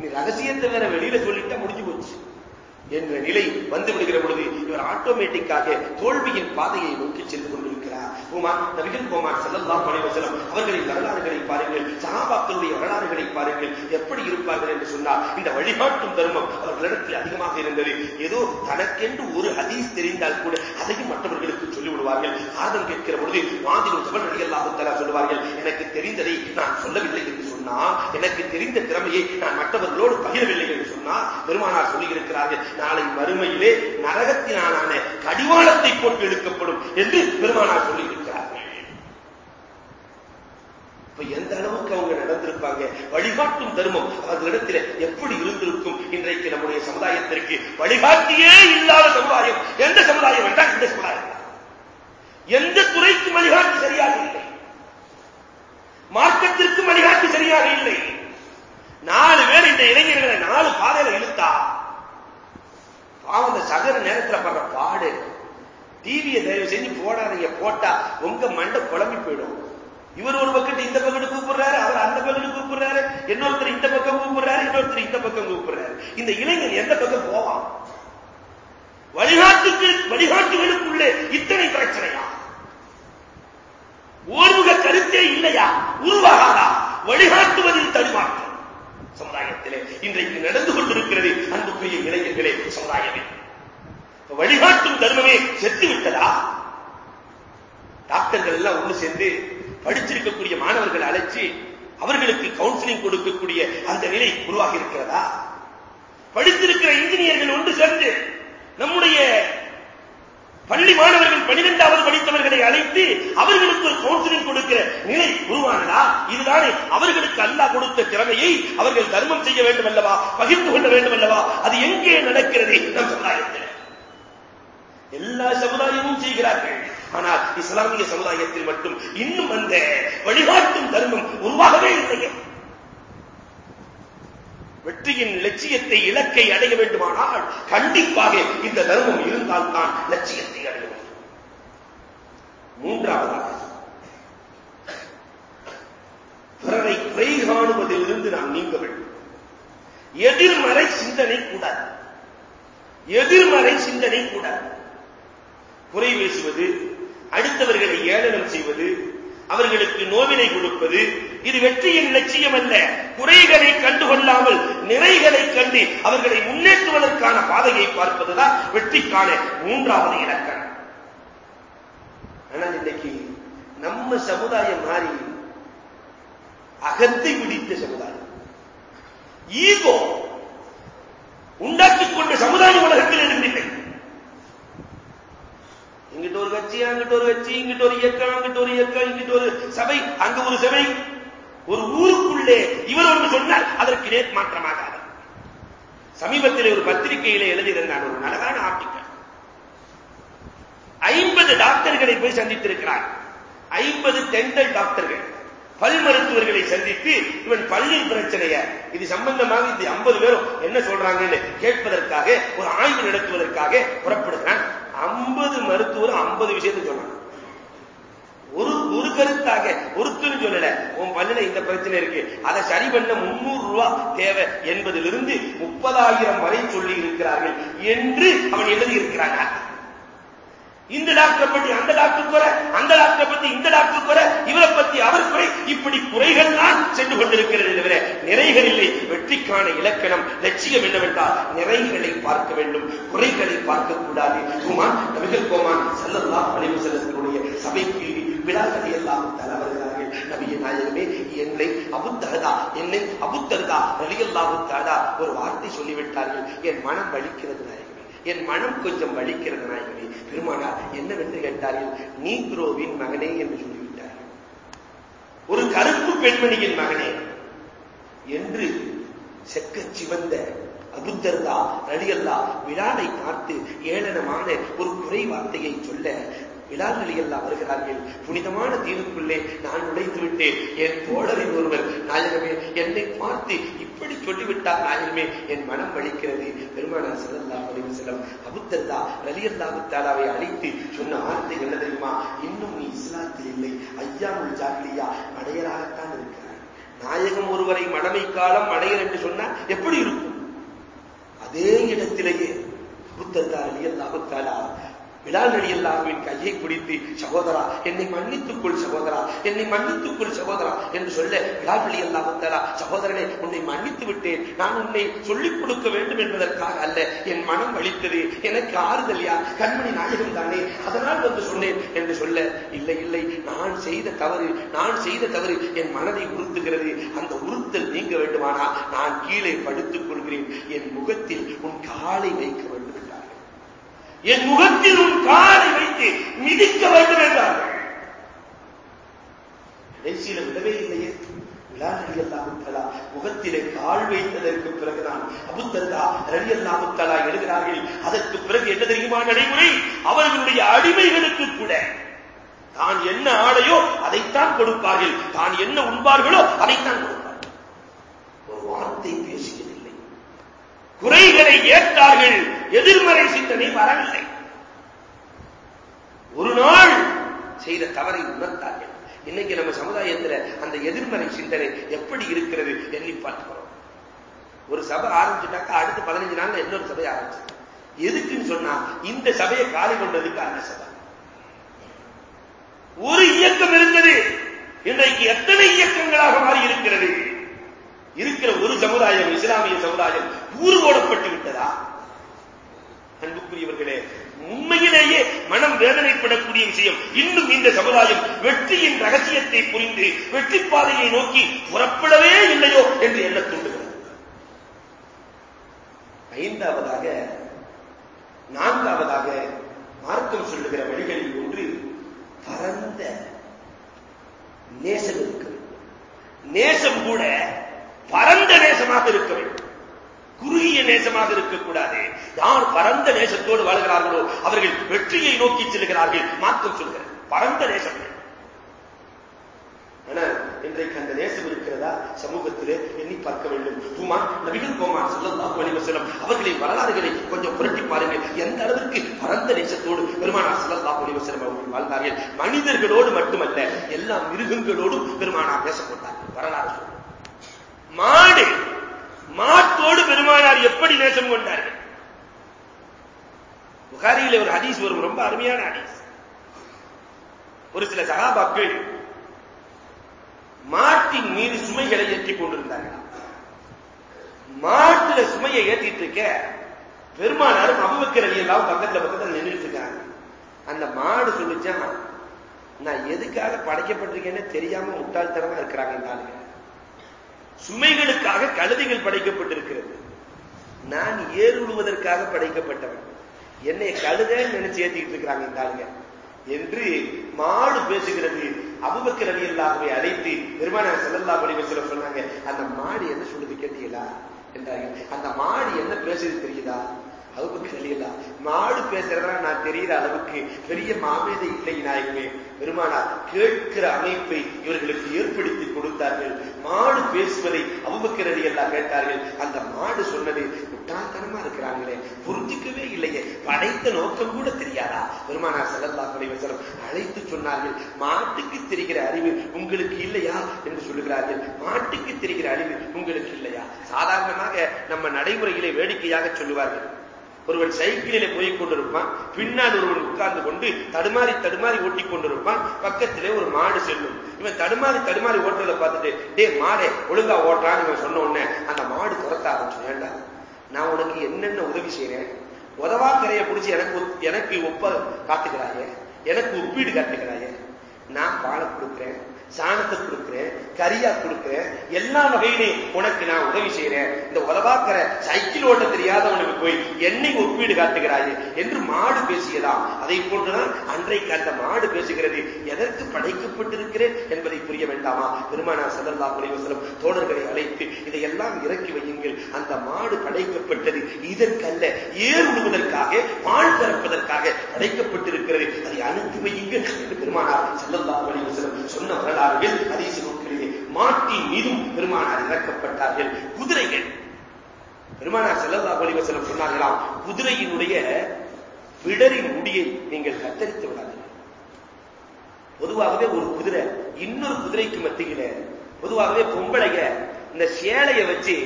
S1: நீ ரகசியத்தை வேற வெளியில சொல்லிட்டா முடிஞ்சு போச்சு என்ற நிலை வந்து விடுகிற பொழுது இவர் ஆட்டோமேட்டிக்காக தோல்வியின் பாதையை நோக்கி சென்று கொண்டிருக்கிறார் உமா நபிகள் கோமான் செல்லல்லா பணிவசனம் அவர்களின் வரலாறுகளை பாருங்கள் சாபாக்களுடைய வரலாறுகளை பாருங்கள் எப்படி இருப்பார்கள் என்று சொன்னால் இந்த வழிகாட்டும் தர்மம் அவர்களிடத்தில் அதிகமாக இருந்தது ஏதோ தனக்கென்று ஒரு அதீஸ் தெரிந்தால் கூட அதையும் மற்றவர்களுக்கு சொல்லிவிடுவார்கள் ஆதம் கேட்கிற பொழுது மாதிரி ஜபல் அடியல்லாஹு சொல்லுவார்கள் எனக்கு தெரிந்ததை நான் சொல்லவில்லை என்று சொன்னா எனக்கு தெரிந்த திறமையை நான் மற்றவர்களோடு பகிரவில்லை என்று சொன்னால் பெருமானார் சொல்லியிருக்கிறார்கள் நாளை மறுமையிலே நரகத்தினாலான கடிவாளத்தை போட்டு எடுக்கப்படும் என்று பெருமானார் சொல்லியிருக்கிறார்கள் இப்ப எந்த அளவுக்கு அவங்க நடந்திருப்பாங்க வழிகாட்டும் தர்மம் அவர்களிடத்தில் எப்படி இருந்திருக்கும் இன்றைக்கு நம்முடைய சமுதாயத்திற்கு வழிகாட்டியே இல்லாத சமுதாயம் எந்த சமுதாயம் என்றால் இந்த சமுதாயம் எந்த துறைக்கும் வழிகாட்டி சரியாக இல்லை மார்க்கத்திற்கும் வழிகாட்டி சரியாக இல்லை நாலு பேர் இந்த இளைஞர்களை நாலு பாதையில இழுத்தா பாவம் இந்த சகர நேரத்தில் படுற பாடு டிவியை தயவு செஞ்சு போடாதீங்க போட்டா உங்க மண்டை குழம்பி போயிடும் இவர் ஒரு பக்கத்து இந்த பக்கத்து கூப்பிடுறாரு அவர் அந்த பக்கத்து கூப்பிடுறாரு இன்னொருத்தர் இந்த பக்கம் கூப்பிடுறாரு இன்னொருத்தர் இந்த பக்கம் கூப்பிடுறாரு இந்த இளைஞர் எந்த பக்கம் போவான் வழிகாட்டுக்கு வழிகாட்டுகளுக்குள்ளே இத்தனை பிரச்சனையா ஒருமுக கருத்தே இல்லையா உருவாகாதா வழிகாட்டுவதில் தடுமாற்றம் சமுதாயத்திலே இன்றைக்கு நடந்து கொண்டிருக்கிறது அன்புக்குரிய இளைஞர்களே சமுதாயமே வழிகாட்டும் தர்மமே செத்து விட்டதா டாக்டர்கள் எல்லாம் ஒண்ணு சேர்ந்து படிச்சிருக்கக்கூடிய மாணவர்கள் அழைச்சி அவர்களுக்கு கவுன்சிலிங் கொடுக்கக்கூடிய அந்த நிலை உருவாகி இருக்கிறதா படித்திருக்கிற இன்ஜினியர்கள் ஒன்று சேர்ந்து நம்முடைய பள்ளி மாணவர்கள் பனிரெண்டாவது படித்தவர்களை அழைத்து அவர்களுக்கு ஒரு கவுன்சிலிங் கொடுக்கிற நிலை உருவானதா இதுதானே அவர்களுக்கு அல்லா கொடுத்த திறமையை அவர்கள் தர்மம் செய்ய வேண்டும் அல்லவா பகிர்ந்து கொள்ள வேண்டும் அல்லவா அது எங்கே நடக்கிறது நம் சமுதாயத்தில் எல்லா சமுதாயமும் செய்கிறார்கள் ஆனால் இஸ்லாமிய சமுதாயத்தில் மட்டும் இன்னும் அந்த வழிகாட்டும் தர்மம் உருவாகவே இல்லை வெற்றியின் லட்சியத்தை இலக்கை அடைய வேண்டுமானால் கண்டிப்பாக இந்த தர்மம் இருந்தால் தான் லட்சியத்தை அடைய மூன்றாவதாக பிறரை குறை காணுவதிலிருந்து நாம் நீங்க வேண்டும் எதிர்மறை சிந்தனை கூடாது எதிர்மறை சிந்தனை கூடாது குறை பேசுவது அடுத்தவர்களை ஏளனம் செய்வது அவர்களுக்கு நோவினை கொடுப்பது இது வெற்றியின் லட்சியம் அல்ல குறைகளை கண்டுகொள்ளாமல் நிறைகளை கண்டு அவர்களை முன்னேற்றுவதற்கான பாதையை பார்ப்பதுதான் வெற்றிக்கான மூன்றாவது இலக்கணம் ஆனால் இன்னைக்கு நம்ம சமுதாயம் மாறி அகத்தை பிடித்த சமுதாயம் ஈகோ உண்டாக்கிக் கொண்ட சமுதாய உலகத்தில் இருந்தில்லை இங்கிட்ட ஒரு கட்சி அங்கிட்ட ஒரு கட்சி இங்கிட்ட ஒரு இயக்கம் அங்கிட்ட ஒரு இயக்கம் இங்கிட்ட ஒரு சபை அங்க ஒரு சபை ஒரு ஊருக்குள்ளே இவர் ஒன்று சொன்னால் அதற்கு நேர் மாற்றமாகாது சமீபத்தில் ஒரு பத்திரிகையில எழுதியிருந்தார் ஒரு நலகான ஆர்டிக்கல் ஐம்பது டாக்டர்களை போய் சந்தித்திருக்கிறார் ஐம்பது டென்டல் டாக்டர்கள் பல் மருத்துவர்களை சந்தித்து இவன் பல்லில் பிரச்சனைய இது சம்பந்தமாக இந்த ஐம்பது பேரும் என்ன சொல்றாங்கன்னு கேட்பதற்காக ஒரு ஆய்வு நடத்துவதற்காக புறப்படுகிறான் ஐம்பது மருத்துவர் ஐம்பது விஷயத்தை சொன்னாங்க ஒரு ஒரு கருத்தாக ஒருத்தரும் சொல்லல உன் பல்லுல இந்த பிரச்சனை இருக்கு அதை சரி பண்ண முன்னூறு ரூபாய் தேவை என்பதிலிருந்து முப்பதாயிரம் வரை சொல்லி இருக்கிறார்கள் என்று அவன் எழுதி இருக்கிறாங்க இந்த டாக்டரை பற்றி அந்த டாக்டர் குறை அந்த டாக்டரை பத்தி இந்த டாக்டர் குறை இவரை பத்தி அவர் குறை இப்படி குறைகள் தான் சென்று கொண்டிருக்கிறது தவிர நிறைகள் இல்லை வெற்றிக்கான இலக்கணம் லட்சியம் என்னவென்றால் நிறைகளை பார்க்க வேண்டும் குறைகளை பார்க்கக்கூடாது குமான் நபிகள் கோமான் செல்லலாம் அலைவு செல்லத்தினுடைய சபைக்கு விழாக்களை எல்லாம் தர வருகிறார்கள் நபிய நாயகமே என்னை அபுத்தகதா என்னை அபுத்தகதா தாடா ஒரு வார்த்தை சொல்லிவிட்டார்கள் என் மனம் வலிக்கிறது நாயகமே என் மனம் கொஞ்சம் வலிக்கிறது நாயகமே பெருமானார் என்னவென்று கேட்டார்கள் நீக்ரோவின் மகனே என்று சொல்லிவிட்டார்கள் ஒரு கருப்பு பெண்மணியின் மகனே என்று செக்க சிவந்த அபுத்தர்தா ரலியல்லா விழாவை பார்த்து ஏளனமான ஒரு குறை வார்த்தையை சொல்ல விழா அலி வருகிறார்கள் புனிதமான தீனுக்குள்ளே நான் உழைத்து விட்டேன் என் தோழரின் ஒருவர் நாயகமே என்னை பார்த்து இப்படி சொல்லிவிட்டார் நாயகமே என் மனம் வலிக்கிறது பெருமானா செல்லல்லா அலைவு செல்லம் அபுத்தல்லா அலி அழைத்து சொன்ன ஆர்த்தி என்ன தெரியுமா இன்னும் நீ இஸ்லாத்தில் இல்லை ஐயா உள் ஜாக்கிரியா மடையராகத்தான் இருக்கிறார் நாயகம் ஒருவரை மடமை காலம் மடையர் என்று சொன்னால் எப்படி இருக்கும் அதே இடத்திலேயே புத்தத்தார் அலி அல்லாஹு விழா அலி அல்லாஹுவின் கையை பிடித்து சகோதரா என்னை மன்னித்துக்கொள் சகோதரா என்னை மன்னித்துக்கொள் சகோதரா என்று சொல்ல பிலால் அலி வந்தாரா சகோதரனே உன்னை மன்னித்து விட்டேன் நான் உன்னை சொல்லிக் கொடுக்க வேண்டும் என்பதற்காக அல்ல என் மனம் வலித்தது எனக்கு ஆறுதல் யார் கண்மணி நாயகம் தானே அதனால் வந்து சொன்னேன் என்று சொல்ல இல்லை இல்லை நான் செய்த தவறு நான் செய்த தவறு என் மனதை உறுத்துகிறது அந்த உறுத்தல் நீங்க வேண்டுமானா நான் கீழே படுத்துக் கொள்கிறேன் என் முகத்தில் உன் காலை வைக்க வேண்டும் என் முகத்தில் உன் காலை வைத்து மிதிக்க வேண்டும் என்றார்கள்
S2: கடைசியில விடவே இல்லையே முகத்திலே
S1: கால் வைத்ததற்கு பிறகுதான் அபுத்தல்லா ரவி முத்தலா எழுகிறார்கள் அதற்கு பிறகு என்ன தெரியுமா நடைமுறை அவர்களுடைய அடிமைகளுக்கு கூட தான் என்ன ஆடையோ அதைத்தான் கொடுப்பார்கள் தான் என்ன உண்பார்களோ அதைத்தான் கொடுப்பார்கள்
S2: ஒரு வார்த்தை பேசியதில்லை
S1: குறைகளை ஏற்றார்கள் எதிர்மறை
S2: சிந்தனை வரவில்லை ஒரு நாள் செய்த தவறை
S1: உணர்த்தார்கள் இன்னைக்கு நம்ம சமுதாயத்தில் அந்த எதிர்மறை சிந்தனை எப்படி இருக்கிறது எண்ணி பார்க்கிறோம் ஒரு சபை ஆரம்பிச்சுட்டாக்கா அடுத்து பதினஞ்சு நாள்ல இன்னொரு சபை ஆரம்பிச்சு எதுக்குன்னு சொன்னா இந்த சபையை காலி கொண்டதுக்கு அந்த சபை ஒரு இயக்கம் இருந்தது இன்றைக்கு எத்தனை இயக்கங்களாக மாறி இருக்கிறது இருக்கிற ஒரு சமுதாயம் இஸ்லாமிய சமுதாயம் ஓடப்பட்டு விட்டதா அன்புக்குரியவர்களே உண்மையிலேயே மனம் வேதனைப்படக்கூடிய விஷயம் இன்னும் இந்த சமுதாயம் வெற்றியின் ரகசியத்தை புரிந்து வெற்றி பாதையை நோக்கி புறப்படவே இல்லையோ என்று எண்ண தூண்டுகிறது ஐந்தாவதாக நான்காவதாக மார்க்கம் சொல்லுகிற வழிகளில் ஒன்று பரந்த நேசம் இருக்கிறது நேசம் கூட பரந்த நேசமாக இருக்க வேண்டும் குறுகிய நேசமாக இருக்கக்கூடாது யார் பரந்த நேசத்தோடு வாழ்கிறார்களோ அவர்கள் வெற்றியை நோக்கி செல்கிறார்கள் மாற்றம் சொல்கிறார் பரந்த நேசம் இன்றைக்கு அந்த நேசம் இருக்கிறதா சமூகத்திலே எண்ணி பார்க்க வேண்டும் சுமா நபிகள் கோமா செல்லல்லா வலிவ செல்லம் அவர்களின் வரலாறுகளை கொஞ்சம் புரட்டி பாருங்கள் எந்த அளவுக்கு பரந்த நேசத்தோடு பெருமானார் செல்லல்லா வலிவ செல்லம் அவர்கள் வாழ்ந்தார்கள் மனிதர்களோடு மட்டுமல்ல எல்லா மிருகங்களோடும் பெருமானார் நேசப்பட்டார்கள் வரலாறு மாடு மாட்டோடு பெருமானார் எப்படி நேசம் கொண்டார்கள் புகாரியில் ஒரு ஹதீஸ் வரும் ரொம்ப அருமையான ஹதீஸ் ஒரு சில சகாபாக்கள் மாட்டின் மீது சுமைகளை ஏற்றிக் கொண்டிருந்தார்கள் மாட்டுல சுமையை ஏற்றிட்டு இருக்க பெருமானாரும் அபுபக்கர் அலி எல்லாம் பக்கத்துல பக்கத்துல நின்றுட்டு இருக்காங்க அந்த மாடு சொல்லிச்சா நான் எதுக்காக படைக்கப்பட்டிருக்கேன்னு தெரியாம முட்டாள்தனமா இருக்கிறாங்க இந்த சுமைகளுக்காக கழுதைகள் படைக்கப்பட்டிருக்கிறது நான் ஏறுவதற்காக படைக்கப்பட்டவன் என்னை கழுதைன்னு நினைச்சு ஏத்திக்கிட்டு இருக்கிறாங்க இந்த என்று மாடு பேசுகிறது அபுபக்கர் அலி அழைத்து பெருமான செல்லல்லா படி சொல்ல சொன்னாங்க அந்த மாடு என்ன சொல்லுது கேட்டீங்களா என்றாங்க அந்த மாடு என்ன பேசுது தெரியுதா அவங்க மாடு பேசுறதெல்லாம் நான் தெரிகிற அளவுக்கு பெரிய மாமேதை இல்லை நாயுமே பெருமானா கேட்கிற அமைப்பை இவர்களுக்கு ஏற்படுத்தி கொடுத்தார்கள் மாடு பேசுவதை அவ்வக்கிற எல்லாம் கேட்டார்கள் அந்த மாடு சொன்னது முட்டாத்தனமா இருக்கிறாங்களே புரிஞ்சிக்கவே இல்லையே படைத்த நோக்கம் கூட தெரியாதா பெருமானார் செல்லல்லா தலைவசலம் அழைத்து சொன்னார்கள் மாட்டுக்கு தெரிகிற அறிவு உங்களுக்கு இல்லையா என்று சொல்லுகிறார்கள் மாட்டுக்கு தெரிகிற அறிவு உங்களுக்கு இல்லையா சாதாரணமாக நம்ம நடைமுறையிலே வேடிக்கையாக சொல்லுவார்கள் ஒருவன் சைக்கிளில போய் கொண்டிருப்பான் பின்னால் ஒருவன் உட்கார்ந்து கொண்டு தடுமாறி தடுமாறி ஓட்டி கொண்டிருப்பான் பக்கத்திலே ஒரு மாடு செல்லும் இவன் தடுமாறி தடுமாறி ஓட்டுறதை பார்த்துட்டு டே மாடே ஒழுங்கா ஓட்டுறான்னு இவன் சொன்ன உடனே அந்த மாடு துரத்த ஆரம்பிச்சு ஏண்டா நான் உனக்கு என்னென்ன உதவி செய்யறேன் கரையை பிடிச்சி எனக்கு எனக்கு ஒப்ப காத்துக்கிறாயே எனக்கு ஒப்பீடு காத்துக்கிறாயே நான் பாலை கொடுக்குறேன் சாணத்தை கொடுக்கிறேன் கரியா கொடுக்கிறேன் எல்லா வகையிலையும் உனக்கு நான் உதவி செய்யறேன் இந்த உலவாக்கிற சைக்கிள் ஓட்ட தெரியாதவனுக்கு போய் என்னை ஒப்பீடு காட்டுகிறாய் என்று மாடு பேசியதா அதை போன்றுதான் அன்றைக்கு அந்த மாடு பேசுகிறது எதற்கு படைக்கப்பட்டிருக்கிறேன் என்பதை புரிய வேண்டாமா பெருமானா சதல்லா குலைவசனம் தோழர்களை அழைத்து இதையெல்லாம் இறக்கி வையுங்கள் அந்த மாடு படைக்கப்பட்டது இதற்கல்ல ஏர் உழுவதற்காக பால் பரப்பதற்காக படைக்கப்பட்டிருக்கிறது அதை அனுப்பி வையுங்கள் என்று பெருமானார் செல்லல்லா சொன்ன இறக்கப்பட்டார்கள் அதிசய நூல்களிலே மாட்டி மீதும் பெருமானார் இறக்கப்பட்டார்கள் குதிரைகள் பெருமானார் செல்லல்லா பொலிவர் செல்ல சொன்னார்களாம் குதிரையினுடைய விடரின் முடியை நீங்கள் கத்தரித்து விடாதீர்கள் பொதுவாகவே ஒரு குதிரை இன்னொரு குதிரைக்கு மத்தியில பொதுவாகவே பொம்பளைங்க இந்த சேலையை வச்சு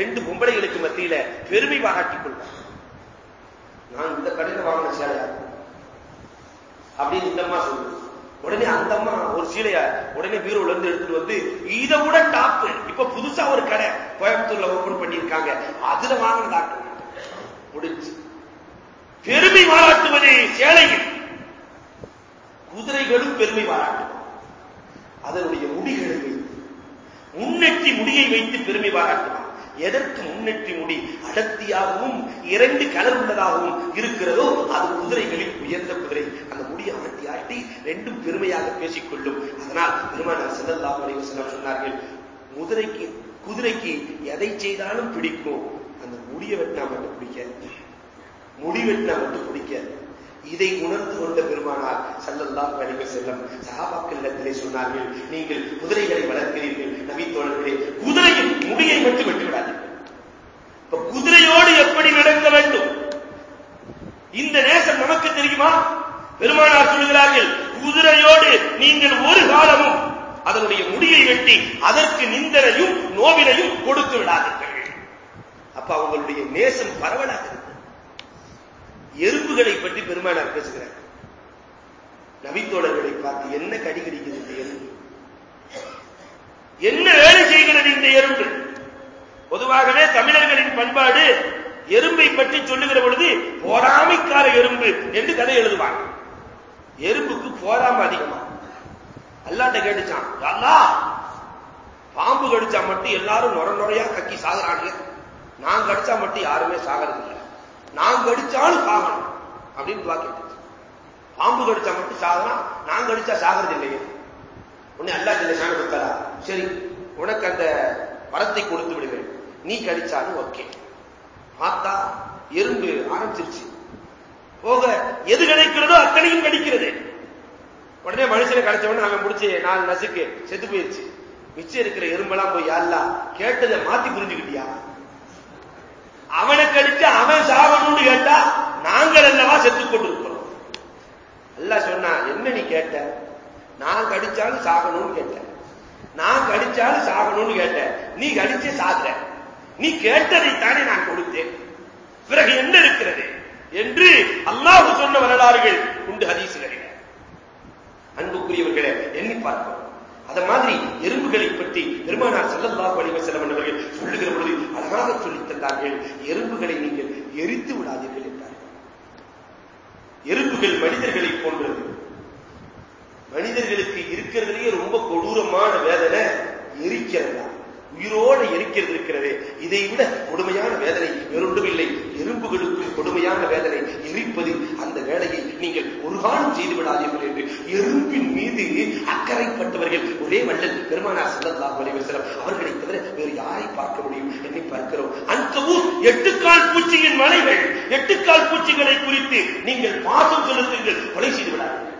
S1: ரெண்டு பொம்பளைகளுக்கு மத்தியில பெருமை பாராட்டிக் கொள்வார் நான் இந்த கடையில் வாங்கின சேலையா அப்படின்னு இந்த மாதிரி சொல்லுவேன் உடனே அந்த அம்மா ஒரு சீலைய உடனே பீரோல இருந்து எடுத்துட்டு வந்து இதை விட டாப் இப்ப புதுசா ஒரு கடை கோயம்புத்தூர்ல ஓபன் பண்ணியிருக்காங்க அதுல வாங்கின டாக்டர் முடிஞ்சு பெருமை பாராட்டுவது சேலையில் குதிரைகளும் பெருமை பாராட்டும் அதனுடைய முடிகளை வைத்து முன்னெட்டி முடியை வைத்து பெருமை பாராட்டும் எதற்கு முன்னெற்றி முடி அடர்த்தியாகவும் இரண்டு கலர் உள்ளதாகவும் இருக்கிறதோ அது குதிரைகளில் உயர்ந்த குதிரை அந்த முடியை அடர்த்தி ஆட்டி ரெண்டும் பெருமையாக பேசிக்கொள்ளும் அதனால் பெருமான செல்லல்லா வரைவு செல்லம் சொன்னார்கள் குதிரைக்கு குதிரைக்கு எதை செய்தாலும் பிடிக்கும் அந்த முடிய வெட்டினா மட்டும் பிடிக்க முடி வெட்டினா மட்டும் பிடிக்க இதை உணர்ந்து கொண்ட பெருமானார் சல்லல்லா வலிமை செல்லம் சகாபாக்கள் இடத்திலே சொன்னார்கள் நீங்கள் குதிரைகளை வளர்க்கிறீர்கள் நவித்தோழர்களே குதிரையின் முடியை மட்டும் விட்டுவிடாதீர்கள் குதிரையோடு எப்படி நடக்க வேண்டும் இந்த நேசம் நமக்கு தெரியுமா பெருமானார் சொல்கிறார்கள் குதிரையோடு நீங்கள் ஒரு காலமும் அதனுடைய முடியை வெட்டி அதற்கு நிந்தனையும் நோவினையும் கொடுத்து விடாதீர்கள் அப்ப அவங்களுடைய நேசம் பரவலாக எறும்புகளை பற்றி பெருமானார் பேசுகிறார் நவித்தோழர்களை பார்த்து என்ன கடி கடிக்கிறது இந்த எறும்பு என்ன வேலை செய்கிறது இந்த எறும்பு பொதுவாகவே தமிழர்களின் பண்பாடு எறும்பை பற்றி சொல்லுகிற பொழுது போராமைக்கார எறும்பு என்று கதை எழுதுவாங்க எறும்புக்கு போராம அதிகமா அல்லாண்ட கேட்டுச்சான் அல்லா பாம்பு கடிச்சா மட்டும் எல்லாரும் நுர நுறையா கக்கி சாகுறாங்க நான் கடிச்சா மட்டும் யாருமே சாகிறது நாங்க அடிச்சாலும் சாகணும் அப்படின்னு துவா கேட்டு பாம்பு கடிச்சா மட்டும் சாகலாம் நாங்க அடிச்சா சாகிறது இல்லையே உன்னை அல்லா சாணம் கொடுத்தாரா சரி உனக்கு அந்த வரத்தை கொடுத்து விடுவேன் நீ கடிச்சாலும் ஓகே பார்த்தா எறும்பு ஆரம்பிச்சிருச்சு போக எது கிடைக்கிறதோ அத்தனையும் கடிக்கிறது உடனே மனுஷனை கிடைச்ச உடனே அவன் முடிச்சு நாலு நசுக்கு செத்து போயிருச்சு மிச்சம் இருக்கிற எறும்பெல்லாம் போய் யாரெல்லாம் கேட்டதை மாத்தி புரிஞ்சுக்கிட்டியா அவனை கடிச்சு அவன் சாகணும்னு கேட்டா நாங்கள் அல்லவா செத்துக் இருக்கிறோம் அல்ல சொன்னா என்ன நீ கேட்ட நான் கடிச்சாலும் சாகணும்னு கேட்டேன் நான் கடிச்சாலும் சாகணும்னு கேட்டேன் நீ கடிச்சு சாகிற நீ கேட்டதை தானே நான் கொடுத்தேன் பிறகு என்ன இருக்கிறது என்று அல்லாஹ் சொன்ன வரலாறுகள் உண்டு ஹதீசுகளில் அன்புக்குரியவர்களை எண்ணி பார்ப்போம் அத மாதிரி எறும்புகளை பற்றி பெருமானார் செல்லல்லா வழிவ செல்லம் என்பவர்கள் சொல்லுகிற பொழுது அழகாக சொல்லித் தந்தார்கள் எறும்புகளை நீங்கள் எரித்து விடாதீர்கள் என்றார்கள் எறும்புகள் மனிதர்களை போன்றது மனிதர்களுக்கு இருக்கிறதுலேயே ரொம்ப கொடூரமான வேதனை எரிக்கிறதா உயிரோடு எரிக்கிறது இருக்கிறது இதை விட கொடுமையான வேதனை வேறொன்றும் இல்லை எறும்புகளுக்கு கொடுமையான வேதனை எரிப்பது அந்த வேலையை நீங்கள் ஒரு காலம் செய்து விடாதீர்கள் என்று எறும்பின் மீது அக்கறைப்பட்டவர்கள் ஒரே மன்னன் பெருமானா செல்லல்லா வலிவசலம் அவர்களை தவிர வேறு யாரை பார்க்க முடியும் என்னை பார்க்கிறோம் அந்த ஊர் எட்டுக்கால் பூச்சியின் மனைகள் எட்டுக்கால் பூச்சிகளை குறித்து நீங்கள் பாசம் செலுத்துங்கள் கொலை செய்து விடாதீர்கள்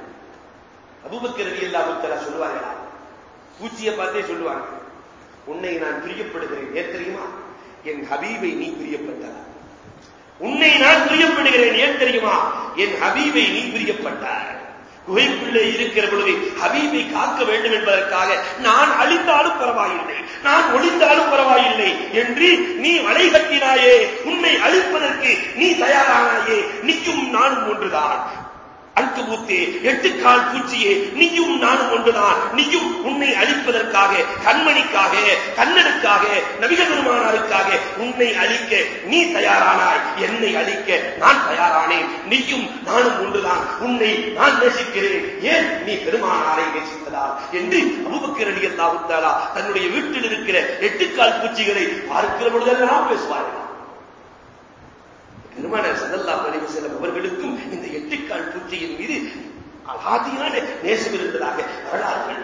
S1: அபுபக்கர் அலி சொல்லுவார்களா பூச்சியை பார்த்தே சொல்லுவாங்க உன்னை நான் பிரியப்படுகிறேன் ஏன் தெரியுமா என் ஹபீபை நீ பிரியப்பட்டார் உன்னை நான் பிரியப்படுகிறேன் ஏன் தெரியுமா என் ஹபீபை நீ பிரியப்பட்டார் குகைக்குள்ளே இருக்கிற பொழுது ஹபீபை காக்க வேண்டும் என்பதற்காக நான் அழிந்தாலும் பரவாயில்லை நான் ஒளிந்தாலும் பரவாயில்லை என்று நீ வலை கட்டினாயே உன்னை அழிப்பதற்கு நீ தயாரானாயே நீக்கும் நானும் ஒன்றுதான் அழுத்து பூத்தே எட்டு கால் பூச்சியே நீயும் நானும் ஒன்றுதான் நீயும் உன்னை அழிப்பதற்காக கண்மணிக்காக கண்ணனுக்காக நபிகள் பெருமானாருக்காக உன்னை அழிக்க நீ தயாரானாய் என்னை அழிக்க நான் தயாரானேன் நீயும் நானும் ஒன்றுதான் உன்னை நான் நேசிக்கிறேன் ஏன் நீ பெருமானாரை நேசித்ததா என்று அபுபக்கரடி அல்லாவுத்தாரா தன்னுடைய வீட்டில் இருக்கிற எட்டு கால் பூச்சிகளை பார்க்கிற பொழுதெல்லாம் பேசுவார்கள் பெருமான சதல்லா பதிவு செல்லும் அவர்களுக்கும் இந்த எட்டுக்கால் பூஜையின் மீது அகாதியான நேசம் இருந்ததாக வரலாறுகள்